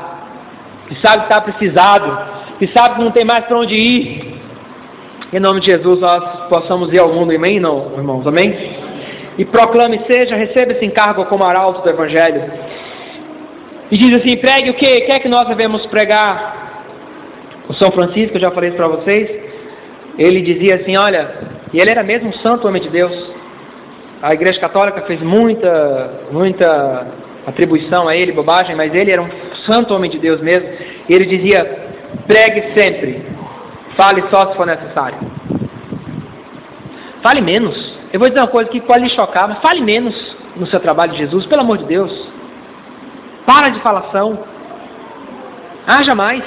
que sabe que está precisado, que sabe que não tem mais para onde ir, em nome de Jesus, nós possamos ir ao mundo, amém, não, irmãos, amém? E proclame, seja, receba esse encargo como arauto do Evangelho. E diz assim: pregue o que? O que é que nós devemos pregar? O São Francisco, eu já falei isso para vocês. Ele dizia assim: olha, e ele era mesmo um santo homem de Deus. A Igreja Católica fez muita, muita atribuição a ele, bobagem, mas ele era um santo homem de Deus mesmo. E ele dizia: pregue sempre, fale só se for necessário. Fale menos. Eu vou dizer uma coisa que pode lhe chocar, mas fale menos no seu trabalho de Jesus, pelo amor de Deus. Para de falação. Haja mais.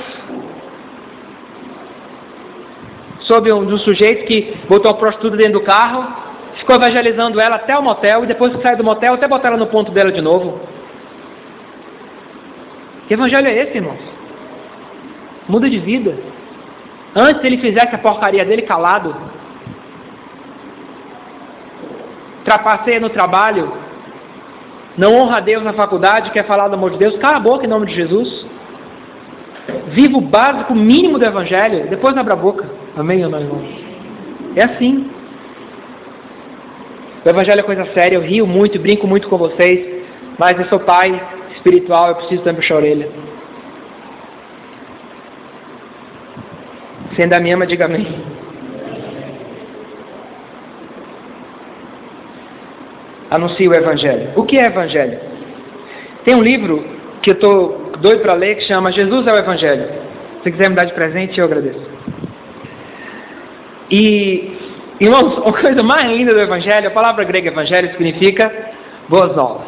Soube um, um sujeito que botou a prostituta dentro do carro, ficou evangelizando ela até o motel, e depois que saiu do motel, até botar ela no ponto dela de novo. Que evangelho é esse, irmãos? Muda de vida. Antes ele fizesse a porcaria dele calado, trapaceia no trabalho, não honra a Deus na faculdade, quer falar do amor de Deus, cala a boca em nome de Jesus. Viva o básico mínimo do Evangelho, depois abra a boca. Amém ou não, irmão? É assim. O Evangelho é coisa séria, eu rio muito, brinco muito com vocês, mas eu sou pai espiritual, eu preciso também puxar a orelha. Se ainda me ama, diga amém. Anuncie o Evangelho. O que é Evangelho? Tem um livro que eu estou doido para ler que chama Jesus é o Evangelho. Se quiser me dar de presente, eu agradeço. E, irmãos, a coisa mais linda do Evangelho, a palavra grega Evangelho significa boas novas.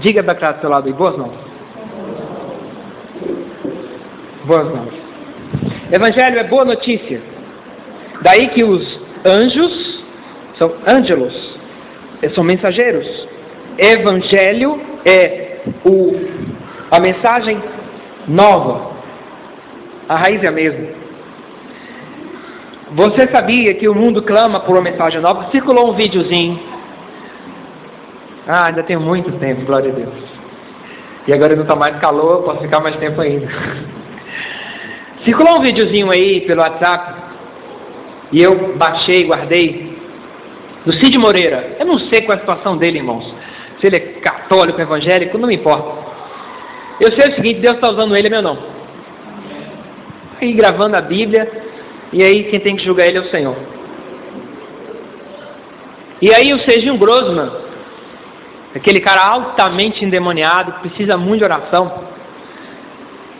Diga para cá do seu lado aí, boas novas. Boas novas. Evangelho é boa notícia. Daí que os anjos são ângelos, são mensageiros. Evangelho é o, a mensagem nova. A raiz é a mesma. Você sabia que o mundo clama por uma mensagem nova? Circulou um videozinho. Ah, ainda tenho muito tempo, glória a Deus. E agora não está mais calor, posso ficar mais tempo ainda. Circulou um videozinho aí pelo WhatsApp. E eu baixei e guardei. Do Cid Moreira. Eu não sei qual é a situação dele, irmãos. Se ele é católico, evangélico, não me importa. Eu sei o seguinte, Deus está usando ele, é meu não. Aí gravando a Bíblia, e aí quem tem que julgar ele é o Senhor. E aí o Serginho Grossman, aquele cara altamente endemoniado, precisa muito de oração.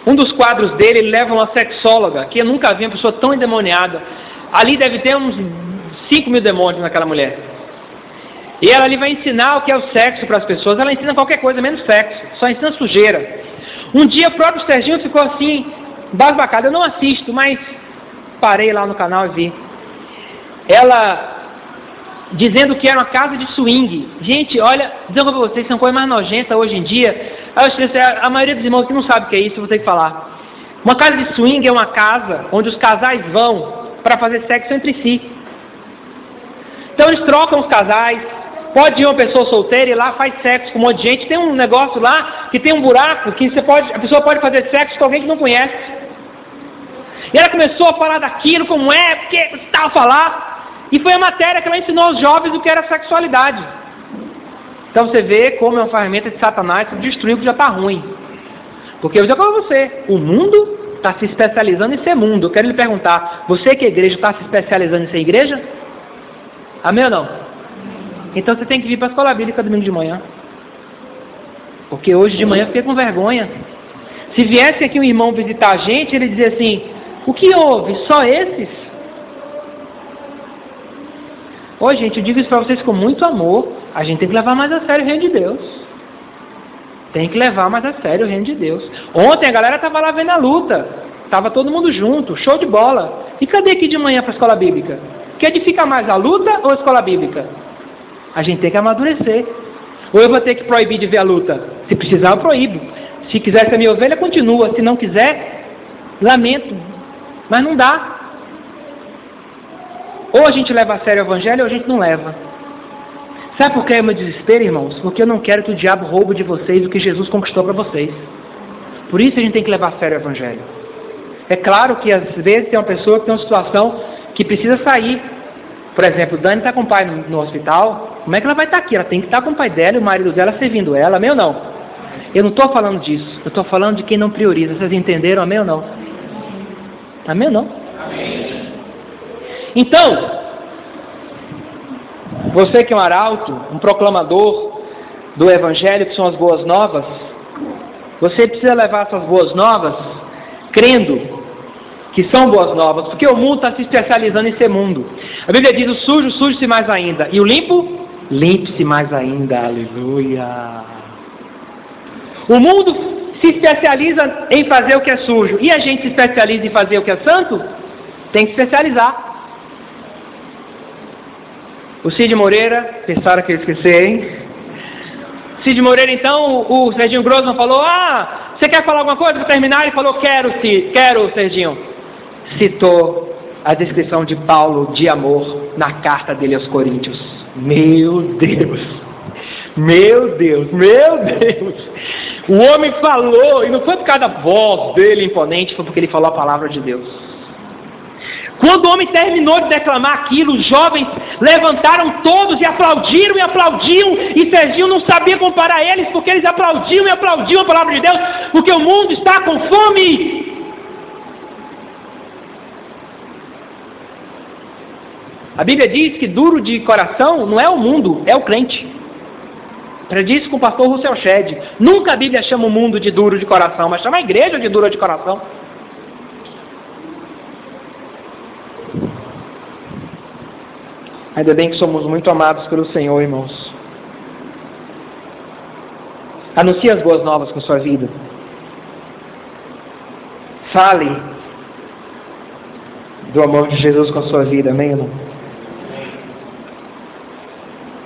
Um dos quadros dele, ele leva uma sexóloga, que eu nunca vi uma pessoa tão endemoniada. Ali deve ter uns 5 mil demônios naquela mulher. E ela ali vai ensinar o que é o sexo para as pessoas. Ela ensina qualquer coisa, menos sexo. Só ensina sujeira. Um dia o próprio Serginho ficou assim, basbacado. Eu não assisto, mas parei lá no canal e vi. Ela dizendo que era uma casa de swing. Gente, olha, dizendo para vocês, são coisa mais nojenta hoje em dia. A maioria dos irmãos que não sabe o que é isso, vou ter que falar. Uma casa de swing é uma casa onde os casais vão para fazer sexo entre si. Então eles trocam os casais, Pode ir uma pessoa solteira e lá faz sexo com um monte de gente. Tem um negócio lá que tem um buraco que você pode, a pessoa pode fazer sexo com alguém que não conhece. E ela começou a falar daquilo, como é, porque a falar. E foi a matéria que ela ensinou aos jovens o que era sexualidade. Então você vê como é uma ferramenta de Satanás para destruir o que já está ruim. Porque eu dizer para você, o mundo está se especializando em ser mundo. Eu quero lhe perguntar, você que é igreja está se especializando em ser igreja? Amém ou não? Então você tem que vir para a escola bíblica domingo de manhã. Porque hoje de manhã eu fiquei com vergonha. Se viesse aqui um irmão visitar a gente, ele dizia assim: O que houve? Só esses? Ô gente, eu digo isso para vocês com muito amor. A gente tem que levar mais a sério o reino de Deus. Tem que levar mais a sério o reino de Deus. Ontem a galera estava lá vendo a luta. Estava todo mundo junto, show de bola. E cadê aqui de manhã para a escola bíblica? Quer edificar mais a luta ou a escola bíblica? A gente tem que amadurecer. Ou eu vou ter que proibir de ver a luta. Se precisar, eu proíbo. Se quiser ser minha ovelha, continua. Se não quiser, lamento. Mas não dá. Ou a gente leva a sério o evangelho ou a gente não leva. Sabe por que é o meu desespero, irmãos? Porque eu não quero que o diabo roube de vocês o que Jesus conquistou para vocês. Por isso a gente tem que levar a sério o evangelho. É claro que às vezes tem uma pessoa que tem uma situação que precisa sair por exemplo, Dani está com o pai no, no, hospital, como é que ela vai estar tá aqui? Ela tem que estar tá com o pai dela e o marido dela servindo ela, amém ou não? Eu não estou falando disso, eu estou falando de quem não prioriza. Vocês entenderam, amém ou não? Amém ou não? Amém. Então, Você que é um arauto, um proclamador do Evangelho, que são as boas novas, você precisa levar essas boas novas crendo que são boas novas, porque o mundo está se especializando em ser mundo. A Bíblia diz: o sujo, suje-se mais ainda, e o limpo, limpe-se mais ainda. Aleluia. O mundo se especializa em fazer o que é sujo, e a gente se especializa em fazer o que é santo? Tem que se especializar. O Cid Moreira, pensaram que eu esqueci, hein? Cid Moreira, então, o Serginho Grossman falou: Ah, você quer falar alguma coisa para terminar? Ele falou: Quero, Cid, quero, Serginho. Citou a descrição de Paulo de amor na carta dele aos Coríntios. Meu Deus! Meu Deus, meu Deus! O homem falou, e não foi por causa da voz dele imponente, foi porque ele falou a palavra de Deus. Quando o homem terminou de declamar aquilo, os jovens levantaram todos e aplaudiram e aplaudiam, e Serginho não sabia comparar eles, porque eles aplaudiam e aplaudiam a palavra de Deus, porque o mundo está com fome. A Bíblia diz que duro de coração não é o mundo, é o crente. Prediz com o pastor Russell Shedd. Nunca a Bíblia chama o mundo de duro de coração, mas chama a igreja de dura de coração. Ainda bem que somos muito amados pelo Senhor, irmãos. Anuncie as boas novas com sua vida. Fale do amor de Jesus com a sua vida, amém, irmão?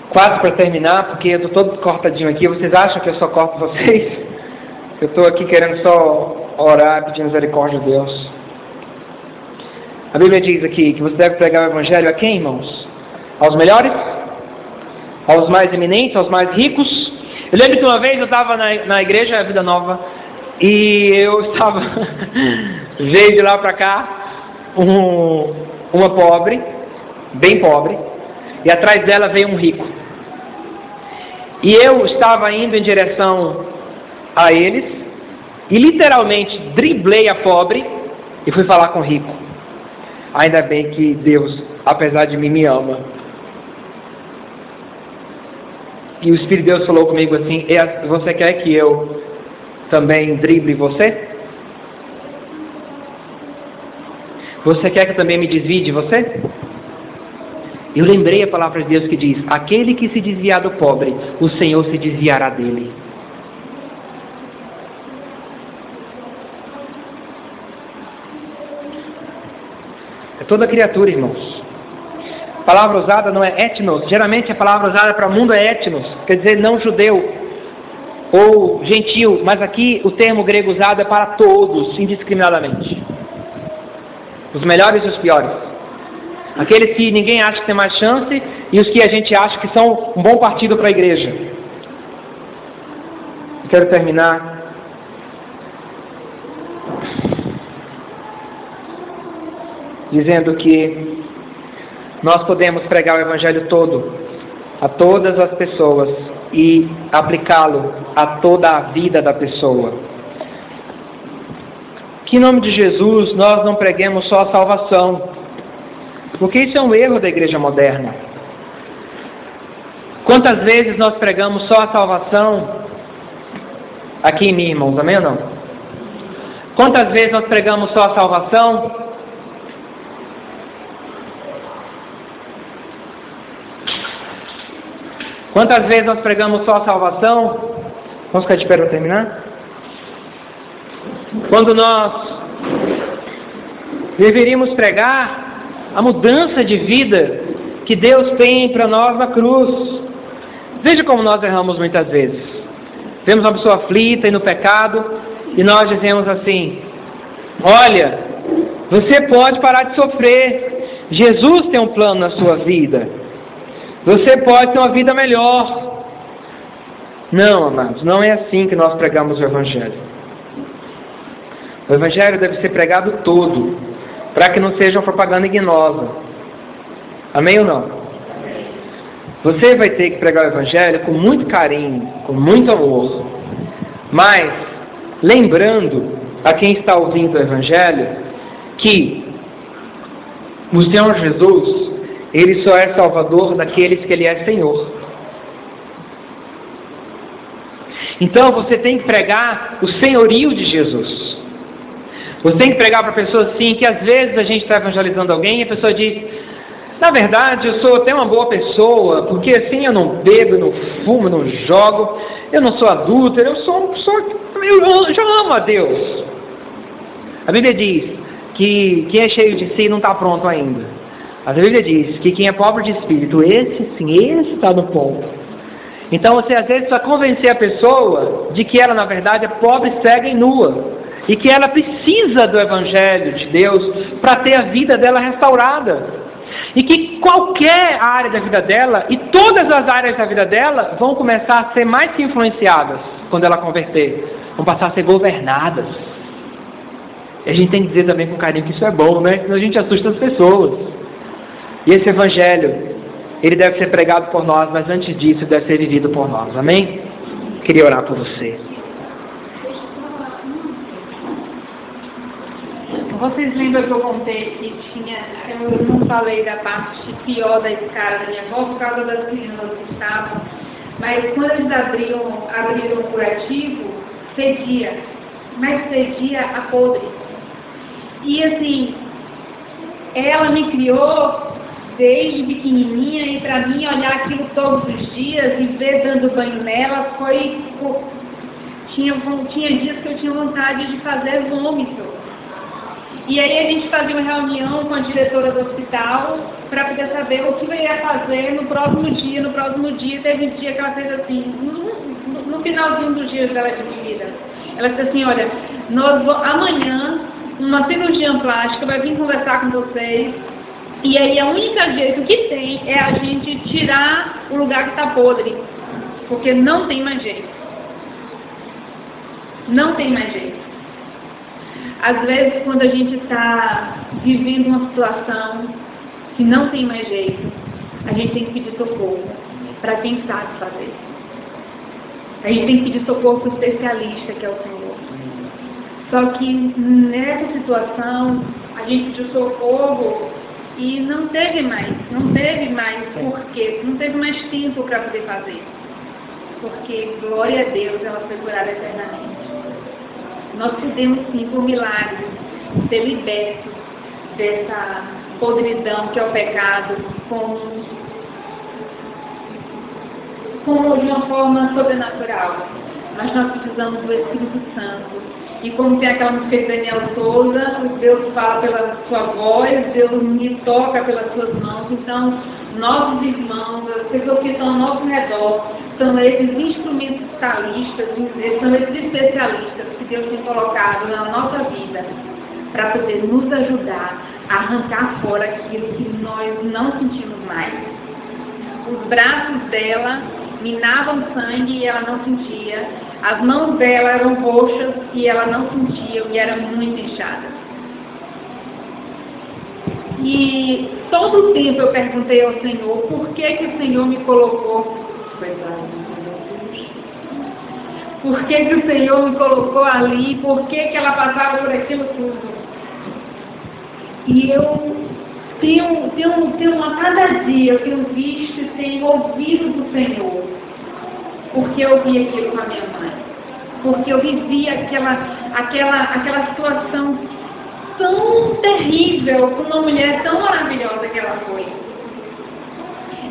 Quase para terminar, porque eu estou todo cortadinho aqui. Vocês acham que eu só corto vocês? Eu estou aqui querendo só orar, pedir misericórdia a Deus. A Bíblia diz aqui que você deve pregar o Evangelho a quem, irmãos? Aos melhores? Aos mais eminentes? Aos mais ricos? Eu lembro que uma vez eu estava na, na igreja Vida Nova e eu estava. veio de lá para cá um, uma pobre, bem pobre, e atrás dela veio um rico. E eu estava indo em direção a eles e literalmente driblei a pobre e fui falar com o rico. Ainda bem que Deus, apesar de mim, me ama. E o Espírito de Deus falou comigo assim: Você quer que eu também drible você? Você quer que eu também me desvie de você? Eu lembrei a palavra de Deus que diz: Aquele que se desviar do pobre, o Senhor se desviará dele. É toda criatura, irmãos palavra usada não é etnos, geralmente a palavra usada para o mundo é etnos, quer dizer não judeu ou gentil, mas aqui o termo grego usado é para todos, indiscriminadamente. Os melhores e os piores. Aqueles que ninguém acha que tem mais chance e os que a gente acha que são um bom partido para a igreja. Quero terminar dizendo que nós podemos pregar o Evangelho todo a todas as pessoas e aplicá-lo a toda a vida da pessoa. Que em nome de Jesus nós não preguemos só a salvação, porque isso é um erro da igreja moderna. Quantas vezes nós pregamos só a salvação aqui em mim, irmãos, amém ou não? Quantas vezes nós pregamos só a salvação Quantas vezes nós pregamos só a salvação? Vamos ficar de pé para terminar? Quando nós deveríamos pregar a mudança de vida que Deus tem para nós na cruz. Veja como nós erramos muitas vezes. Vemos uma pessoa aflita e no pecado e nós dizemos assim: Olha, você pode parar de sofrer. Jesus tem um plano na sua vida. Você pode ter uma vida melhor. Não, amados, não é assim que nós pregamos o Evangelho. O Evangelho deve ser pregado todo, para que não seja uma propaganda ignosa. Amém ou não? Você vai ter que pregar o Evangelho com muito carinho, com muito amor, mas lembrando a quem está ouvindo o Evangelho que o Senhor Jesus Ele só é salvador daqueles que ele é Senhor. Então você tem que pregar o senhorio de Jesus. Você tem que pregar para a pessoa assim, que às vezes a gente está evangelizando alguém e a pessoa diz, na verdade eu sou até uma boa pessoa, porque assim eu não bebo, eu não fumo, eu não jogo, eu não sou adúltero, eu sou uma pessoa, eu já amo a Deus. A Bíblia diz que quem é cheio de si não está pronto ainda. A Bíblia diz que quem é pobre de espírito, esse sim, esse está no ponto. Então você às vezes precisa convencer a pessoa de que ela na verdade é pobre, cega e nua e que ela precisa do Evangelho de Deus para ter a vida dela restaurada. E que qualquer área da vida dela e todas as áreas da vida dela vão começar a ser mais influenciadas quando ela converter, vão passar a ser governadas. E a gente tem que dizer também com carinho que isso é bom, né? Senão a gente assusta as pessoas. E esse evangelho, ele deve ser pregado por nós, mas antes disso deve ser vivido por nós. Amém? Queria orar por você. Vocês lembram que eu contei que tinha, eu não falei da parte pior da escada da minha avó por causa das crianças que estavam, mas quando eles abriram, abriram o curativo, cedia, mas cedia a podre. E assim, ela me criou desde pequenininha e para mim olhar aquilo todos os dias e ver dando banho nela foi tinha, tinha dias que eu tinha vontade de fazer vômito. E aí a gente fazia uma reunião com a diretora do hospital para poder saber o que eu ia fazer no próximo dia. No próximo dia, teve um dia que ela fez assim, no, no finalzinho dos dias dela de vida. Ela disse assim, olha, nós, amanhã, uma cirurgia plástica vai vir conversar com vocês. E aí a única jeito que tem é a gente tirar o lugar que está podre. Porque não tem mais jeito. Não tem mais jeito. Às vezes, quando a gente está vivendo uma situação que não tem mais jeito, a gente tem que pedir socorro para quem sabe fazer. A gente tem que pedir socorro para o especialista, que é o Senhor. Só que nessa situação, a gente pediu socorro e não teve mais, não teve mais porquê, não teve mais tempo para poder fazer. Porque, glória a Deus, ela foi curada eternamente nós podemos sim, por milagres, ser libertos dessa podridão que é o pecado, com, com de uma forma sobrenatural. Mas nós precisamos do Espírito Santo. E como tem aquela música de Daniel Souza, Deus fala pela sua voz, Deus me toca pelas suas mãos. Então, nossos irmãos, as pessoas que estão ao nosso redor, são esses instrumentalistas, são esses especialistas que Deus tem colocado na nossa vida para poder nos ajudar a arrancar fora aquilo que nós não sentimos mais. Os braços dela minavam sangue e ela não sentia. As mãos dela eram roxas e ela não sentia e eram muito inchadas. E todo o tempo eu perguntei ao Senhor por que, que o Senhor me colocou. Por que, que o Senhor me colocou ali? Por que, que ela passava por aquilo tudo? E eu tenho, tenho, tenho a cada dia, eu tenho visto e tenho ouvido do Senhor. Porque eu vi aquilo com a minha mãe. Porque eu vivi aquela, aquela, aquela situação tão terrível com uma mulher tão maravilhosa que ela foi.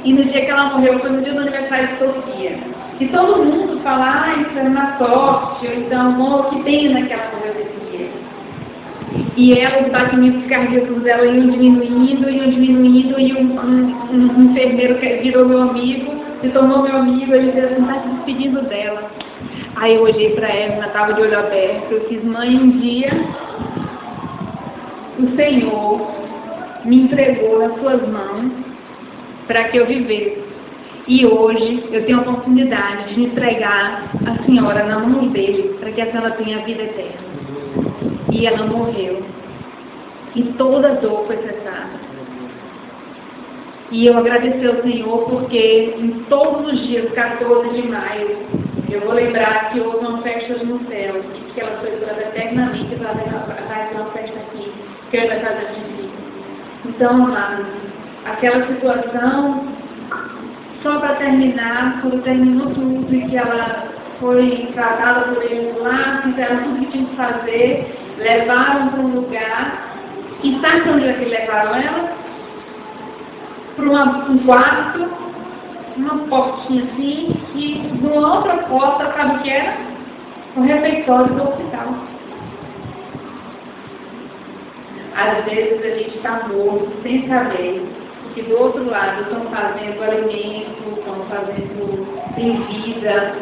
E no dia que ela morreu, foi no dia do aniversário de Sofia. E todo mundo fala, ah, isso era uma sorte, ou então, oh, que pena que ela morreu desse dia. E ela, os batimentos cardíacos dela iam diminuindo, iam diminuindo, e um, um, um enfermeiro virou meu amigo, se tornou meu amigo, ele disse assim, está se despedindo dela. Aí eu olhei para ela estava de olho aberto, eu fiz, mãe, um dia o Senhor me entregou nas suas mãos para que eu vivesse. E hoje eu tenho a oportunidade de entregar a senhora na mão dele para que a senhora tenha a vida eterna. E ela morreu. E toda dor foi cessada. E eu agradeci ao Senhor porque em todos os dias, 14 de maio, eu vou lembrar que houve uma festa no céu, que ela foi durada eternamente para fazer uma festa aqui que eu ia fazer de Então, amados, aquela situação, só para terminar, quando terminou tudo e que ela foi tratada por eles lá, fizeram tudo que tinha que fazer, levaram para um lugar, e sabe onde é que levaram ela? Para um quarto, uma portinha assim, e numa outra porta, sabe o que era? O refeitório do hospital. Às vezes a gente está morto sem saber que do outro lado estão fazendo alimento, estão fazendo, tem vida,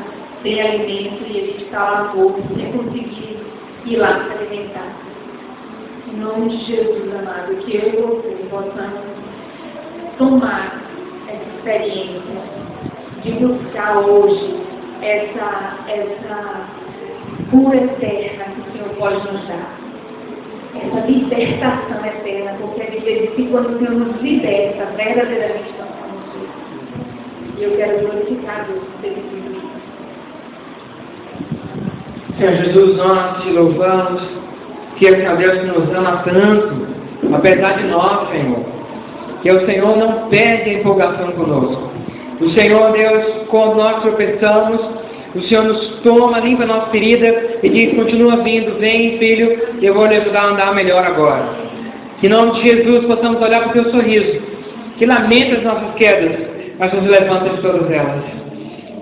tem alimento e a gente está lá morto sem conseguir ir lá se alimentar. Em nome de Jesus, amado, que eu e você possamos tomar essa experiência de buscar hoje essa, essa cura eterna que o Senhor pode nos dar essa libertação eterna, porque a Bíblia diz que quando o Senhor nos liberta, verdadeiramente nós somos livres. E eu quero glorificar Deus por ter vivido isso. Senhor Jesus, nós te louvamos, que o Deus que nos ama tanto, apesar de nós, Senhor, que o Senhor não perde a empolgação conosco. O Senhor, Deus, quando nós tropeçamos, o Senhor nos toma, limpa a nossa ferida e diz: continua vindo, vem, filho, eu vou lhe ajudar a andar melhor agora. Que em nome de Jesus possamos olhar para o teu sorriso, que lamenta as nossas quedas, mas nos levanta de todas elas.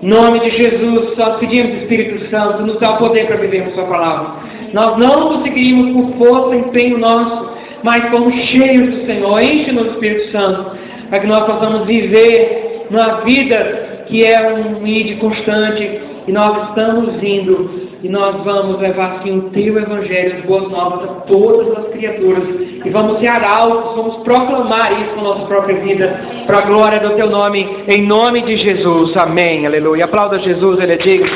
Em nome de Jesus, nós pedimos, Espírito Santo, nos dá o poder para vivermos Sua palavra. Nós não conseguiríamos por força, empenho nosso, mas fomos cheios do Senhor. Enche-nos, Espírito Santo, para que nós possamos viver uma vida que é um ide constante, e nós estamos indo e nós vamos levar assim o teu evangelho, as boas novas a todas as criaturas e vamos ser arautos, vamos proclamar isso na nossa própria vida para a glória do teu nome, em nome de Jesus. Amém. Aleluia. Aplauda Jesus, ele é digno.